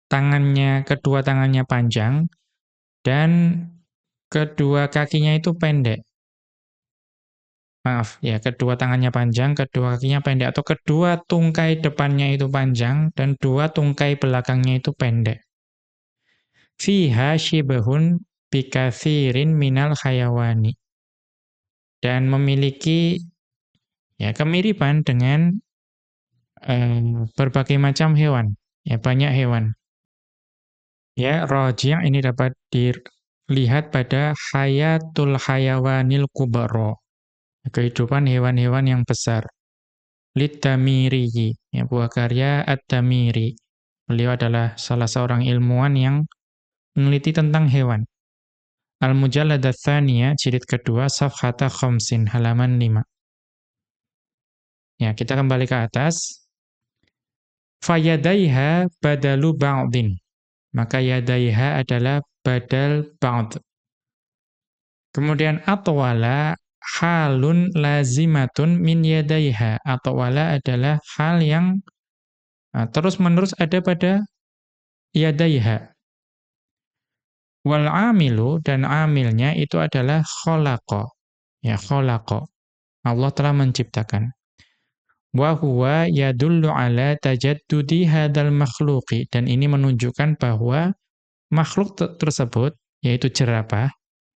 tangannya kedua tangannya panjang dan kedua kakinya itu pendek. Maaf, ya kedua tangannya panjang, kedua kakinya pendek atau kedua tungkai depannya itu panjang dan dua tungkai belakangnya itu pendek. Fiha shibahun bikathirin minal khayawani. Dan memiliki ya kemiripan dengan eh, berbagai macam hewan, ya banyak hewan. Ya, roji ini dapat dilihat pada hayatul hayawanil kubaro. Kehidupan hewan-hewan yang besar. Lidamiri, ya buah karya Ad-Damiri. Beliau adalah salah seorang ilmuwan yang meneliti tentang hewan. Al-Mujallad Tsaniyah jilid kedua safhata khamsin halaman 5. Ya, kita kembali ke atas. Fayadaiha badalu ba'din. Maka yadaiha adalah badal ba'd. Kemudian atwala halun lazimatun min yadaiha atau wala adalah hal yang uh, terus-menerus ada pada yadaiha. Wal amilu dan amilnya itu adalah khalaqa. Ya, khalaqa. Allah telah menciptakan. Wa huwa yadullu ala tajaddudi hadzal makhluqi dan ini menunjukkan bahwa makhluk tersebut yaitu jerapah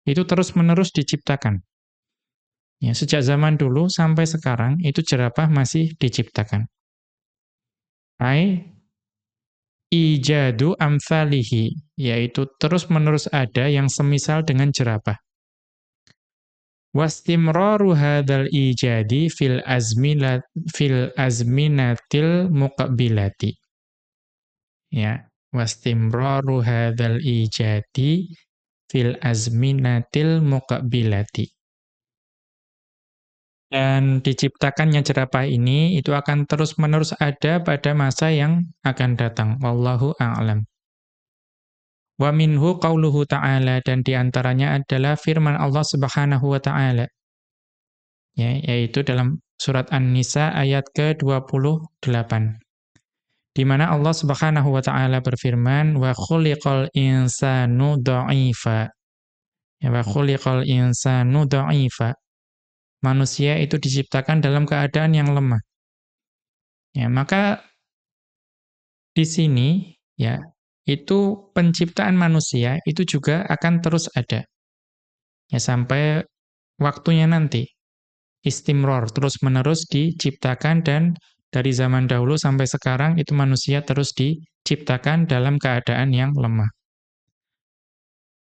itu terus-menerus diciptakan. Ya, sejak zaman dulu sampai sekarang itu jerapah masih diciptakan. Ai ijadu amsalihi, yaitu terus-menerus ada yang semisal dengan jerapah. Wastimraru hadzal ijadi fil azminat fil azminatil muqabbilati. Ya, wastimraru hadzal ijadi fil azminatil muqabbilati. Dan diciptakannya jerapah ini itu akan terus-menerus ada pada masa yang akan datang. Wallahu a'lam. Wa minhu qauluhu ta'ala dan di antaranya adalah firman Allah Subhanahu wa taala. Ya, yaitu dalam surat An-Nisa ayat ke-28. Di mana Allah Subhanahu wa taala berfirman wa khuliqal insanu dha'ifa. Ya wa khuliqal insanu dha'ifa manusia itu diciptakan dalam keadaan yang lemah. Ya, maka di sini ya, itu penciptaan manusia itu juga akan terus ada. Ya sampai waktunya nanti. Istimror terus-menerus diciptakan dan dari zaman dahulu sampai sekarang itu manusia terus diciptakan dalam keadaan yang lemah.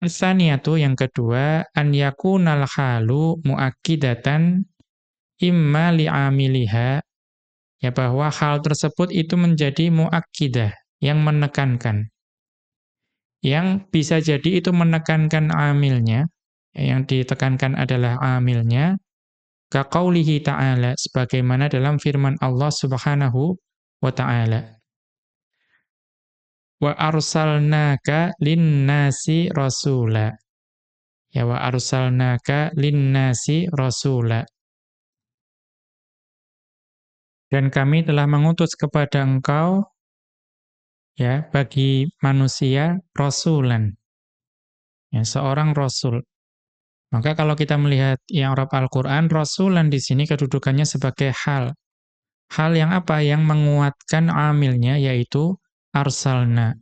Tsaniyatu yang kedua an yakunal halu muakkidatan imma li'amiliha. Ya bahwa hal tersebut itu menjadi muakkidah yang menekankan. Yang bisa jadi itu menekankan amilnya yang ditekankan adalah amilnya. Kaqaulihi ta'ala sebagaimana dalam firman Allah Subhanahu wa ta'ala wa arsalnaka linnasi rasula. Ya wa arsalnaka linnasi rasula. Dan kami telah mengutus kepada engkau ya bagi manusia rasulan. Ya seorang rasul. Maka kalau kita melihat yang Arab Al-Qur'an rasulan di sini kedudukannya sebagai hal. Hal yang apa? Yang menguatkan amilnya yaitu arsalna.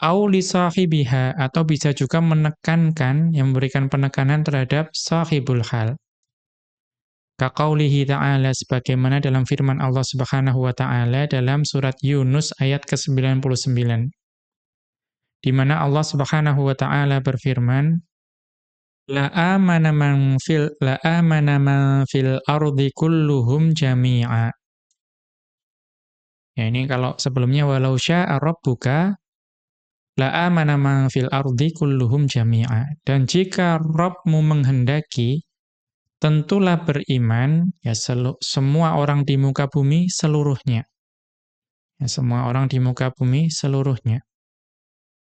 Au li sahibiha atau bisa juga menekankan yang memberikan penekanan terhadap sahibul hal. Kaqaulihi ta'ala sebagaimana dalam firman Allah Subhanahu wa taala dalam surat Yunus ayat ke-99. Di mana Allah Subhanahu wa taala berfirman, La amana man fil la amana man fil ardi kulluhum jami'a. Ya ini kalau sebelumnya walau syaa rabbuka la amana man fil ardi kulluhum jami'a. Dan jika Rabbmu menghendaki tentulah beriman ya semua orang di muka bumi seluruhnya. Ya, semua orang di muka bumi seluruhnya.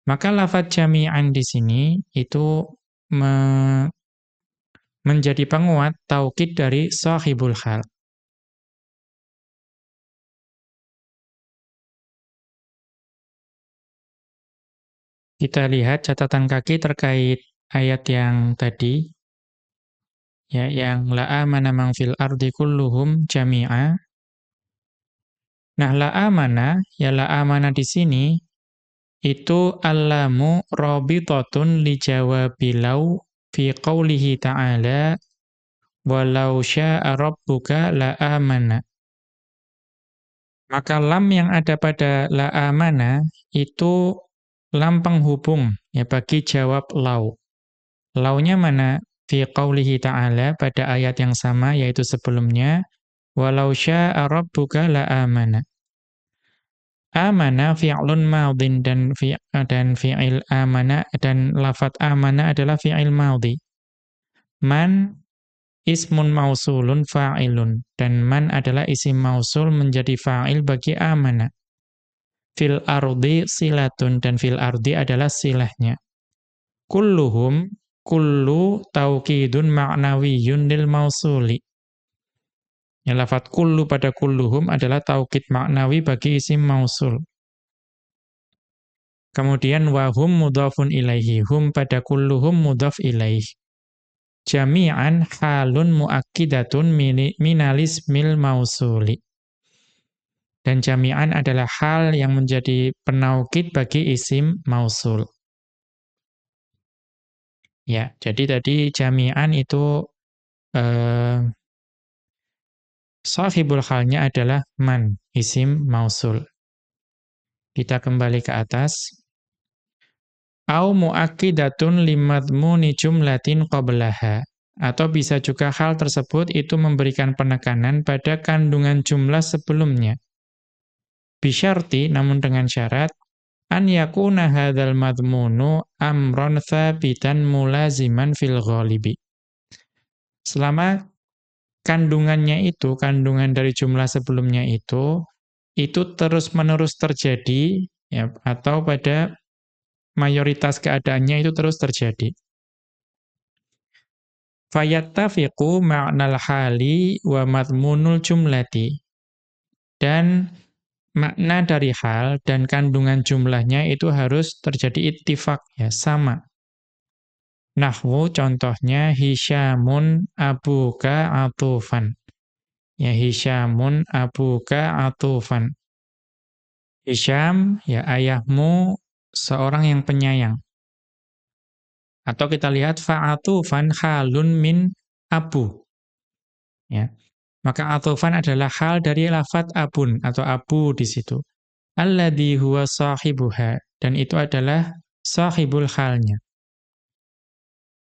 Maka lafaz jami'an di sini itu me menjadi penguat taukid dari sahibul hal. Kita lihat catatan kaki terkait ayat yang tadi. Ya, yang la amana man fil ardi kulluhum jami'a. Nah, la amana, ya la amana di sini itu allamu rabitatun li jawabilau fi qawlihi ta'ala walau sya'a rabbuka la amana. Maka lam yang ada pada la amana itu lam penghubung ya bagi jawab lau. Launya mana? Fi qawlihi ta'ala pada ayat yang sama yaitu sebelumnya walau syaa rabbuka la amana. Amana fi'lun madhin dan fi dan fi'il amana dan lafat amana adalah fi'il madhi. Man ismun mausulun fa'ilun dan man adalah isim mausul menjadi fa'il bagi amana fil ardi silatun dan fil ardi adalah silahnya. Kulluhum kullu taukidun ma'nawiyun lil mausuli. Ya, lafat kullu pada kulluhum adalah taukid maknawi bagi isim mausul. Kemudian wahum mudhafun ilaihi. Hum pada kulluhum mudhaf ilaih. Jami'an halun muakkidatun minalis mil mausuli. Dan jami'an adalah hal yang menjadi penaukid bagi isim mausul. Ya, jadi tadi jami'an itu eh, sahibul halnya adalah man, isim mausul. Kita kembali ke atas. Au muakkidatun limadmuni jumlatin qablaha. Atau bisa juga hal tersebut itu memberikan penekanan pada kandungan jumlah sebelumnya. Bisyarti, namun dengan syarat, an yakuna hadzal madmunu amron thabitan mulaziman fil ghalibi. Selama kandungannya itu, kandungan dari jumlah sebelumnya itu, itu terus-menerus terjadi, ya, atau pada mayoritas keadaannya itu terus terjadi. Fayattafiqu ma'nal hali wa madmunul jumlati. Dan makna dari hal dan kandungan jumlahnya itu harus terjadi ittifak ya sama. Nahwu contohnya Hisyamun abuka atufan. Ya Hisyamun abuka atufan. Hisyam ya ayahmu seorang yang penyayang. Atau kita lihat fa'atufan halun min abu. Ya. Maka atufan adalah hal dari lafat abun atau abu di situ. Alladhi huwa sahibuha. Dan itu adalah sahibul halnya.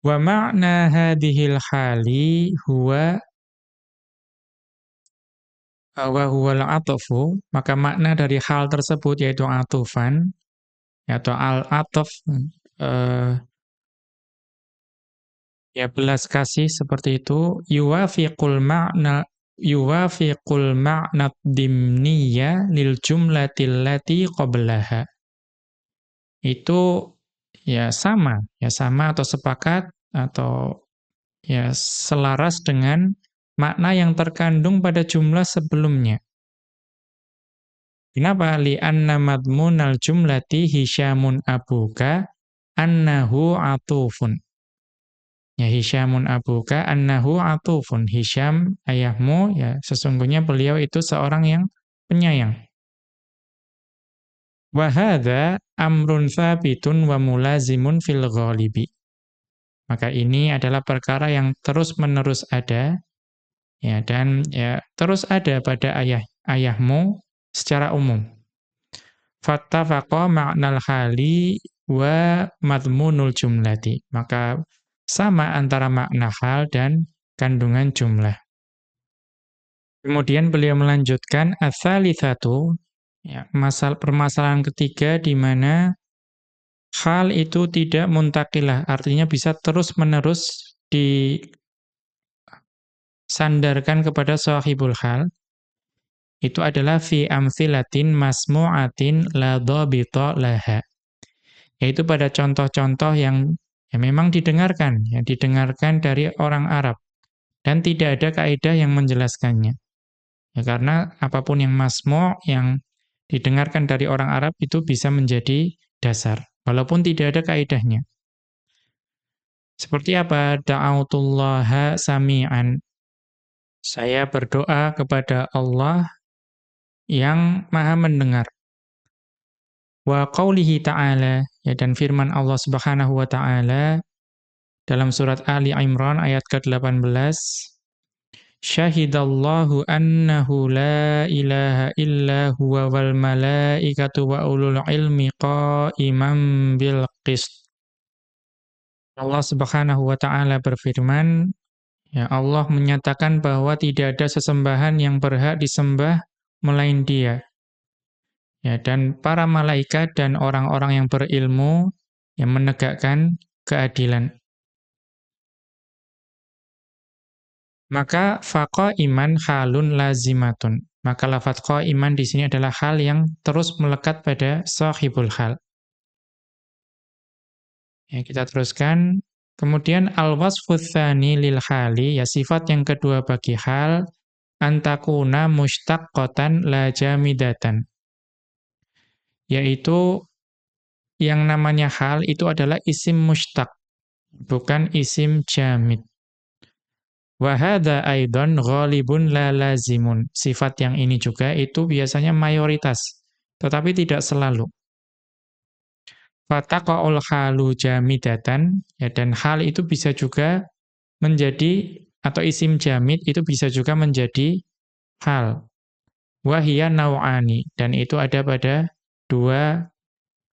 Wa ma'na hadhil hali huwa wa huwal atufu, maka makna dari hal tersebut yaitu atufan atau al-ataf uh, ya belas kasih seperti itu yuwafiqul ma'na yuwafiqul ma'na dimniya lil jumlatil lati qablaha. Itu ya sama, ya sama atau sepakat atau ya selaras dengan makna yang terkandung pada jumlah sebelumnya. Kenapa? Li'anna madmunal jumlati hisyamun abuka annahu atufun. Ya Hisyamun abuka annahu atufun. Hisyam ayahmu ya sesungguhnya beliau itu seorang yang penyayang. Wa hadza amrun thabitun wa mulazimun fil ghalibi. Maka ini adalah perkara yang terus-menerus ada ya dan ya terus ada pada ayah ayahmu secara umum. Fattafaqa ma'nal hali wa madmunul jumlati. Maka sama antara makna hal dan kandungan jumlah. Kemudian beliau melanjutkan ats-tsalitsatu ya, masal permasalahan ketiga di mana hal itu tidak muntakilah, artinya bisa terus-menerus disandarkan kepada sahibul hal. Itu adalah fi amsilatin masmu'atin la dhabita laha. Yaitu pada contoh-contoh yang Ya memang didengarkan, ya didengarkan dari orang Arab dan tidak ada kaidah yang menjelaskannya. Ya karena apa pun yang masmu yang didengarkan dari orang Arab itu bisa menjadi dasar walaupun tidak ada kaidahnya. Seperti apa? Da'autullaha sami'an. Saya berdoa kepada Allah yang Maha mendengar. Wa qawlihi ta'ala, ya dan firman Allah Subhanahu wa taala dalam surat Ali Imran ayat ke-18, Syahidallahu annahu la ilaha illa huwa wal malaikatu wa ulul ilmi qa'iman bil qist. Allah Subhanahu wa taala berfirman, ya Allah menyatakan bahwa tidak ada sesembahan yang berhak disembah melain Dia Ya, dan para malaikat dan orang-orang yang berilmu yang menegakkan keadilan. Maka faqa iman halun lazimatun. Maka lafaz iman di sini adalah hal yang terus melekat pada sahibul hal. Ya, kita teruskan. Kemudian al-wasfu lil hali ya sifat yang kedua bagi hal antakuna mustaqqatan la jamidatan. Yaitu yang namanya hal itu adalah isim mustaq, bukan isim jamid. Wa hadza aidan ghalibun la lazimun. Sifat yang ini juga itu biasanya mayoritas, tetapi tidak selalu. Fataqaul halu jamidatan ya dan hal itu bisa juga menjadi atau isim jamid itu bisa juga menjadi hal. Wahia nau'ani dan itu ada pada dua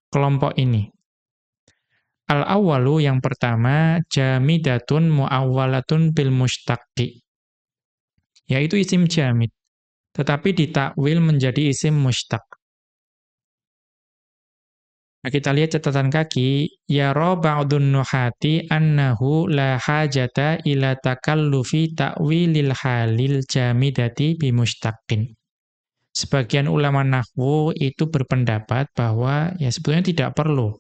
kelompok ini. Al-awwalu yang pertama jamidatun muawwalatun bil mustaqi. Yaitu isim jamid. Tetapi ditakwil menjadi isim mustaq. Nah, kita lihat catatan kaki, ya ba'dun nuhati annahu la hajata ila takallufi ta'wilil halil jamidati bimustaqin. Sebagian ulama nahwu itu berpendapat bahwa ya sebetulnya tidak perlu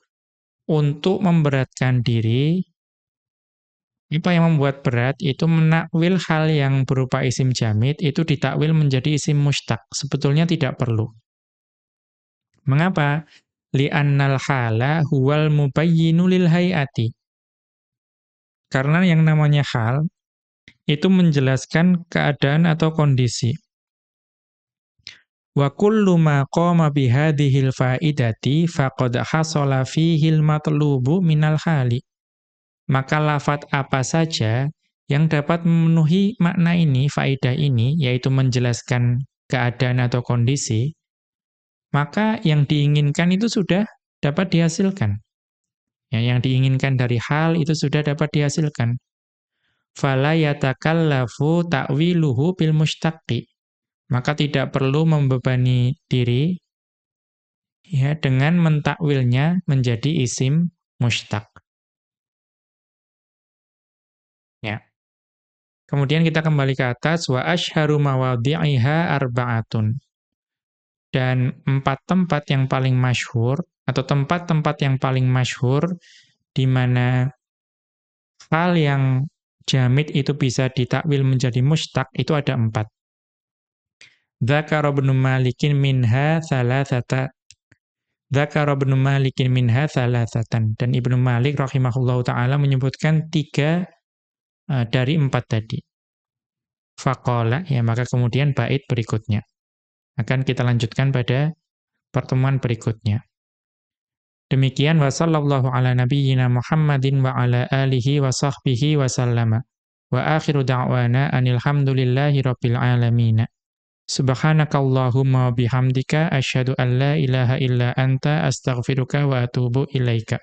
untuk memberatkan diri apa yang membuat berat itu menakwil hal yang berupa isim jamid itu ditakwil menjadi isim mustaq. Sebetulnya tidak perlu. Mengapa? li'annal hala huwal mubayyinu lil hayati. Karena yang namanya hal itu menjelaskan keadaan atau kondisi. Wa kullu ma qama bihadhil faidati faqad hasala fihil matlubu minal hali. Maka lafat apa saja yang dapat memenuhi makna ini, faidah ini, yaitu menjelaskan keadaan atau kondisi, maka yang diinginkan itu sudah dapat dihasilkan. Ya, yang diinginkan dari hal itu sudah dapat dihasilkan. Fala yatakallafu ta'wiluhu bil mustaqi. Maka tidak perlu membebani diri ya dengan mentakwilnya menjadi isim mustaq. Ya. Kemudian kita kembali ke atas wa asyharu mawadhi'iha arba'atun. Dan empat tempat yang paling masyhur atau tempat-tempat yang paling masyhur di mana hal yang jamid itu bisa ditakwil menjadi mustaq itu ada empat. Dzakara Ibnu Malikin minha thalathata Dzakara Ibnu Malikin minha thalathatan dan Ibnu Malik rahimahullahu taala menyebutkan tiga uh, dari empat tadi. Faqala ya maka kemudian bait berikutnya. Akan kita lanjutkan pada pertemuan berikutnya. Demikian wa sallallahu ala nabiyyina Muhammadin wa ala alihi wa sahbihi wa sallama. Wa akhiru da'wana anil hamdulillahi rabbil alamin. Subhanakallahumma bihamdika asyhadu an la ilaha illa anta astaghfiruka wa atubu ilaika.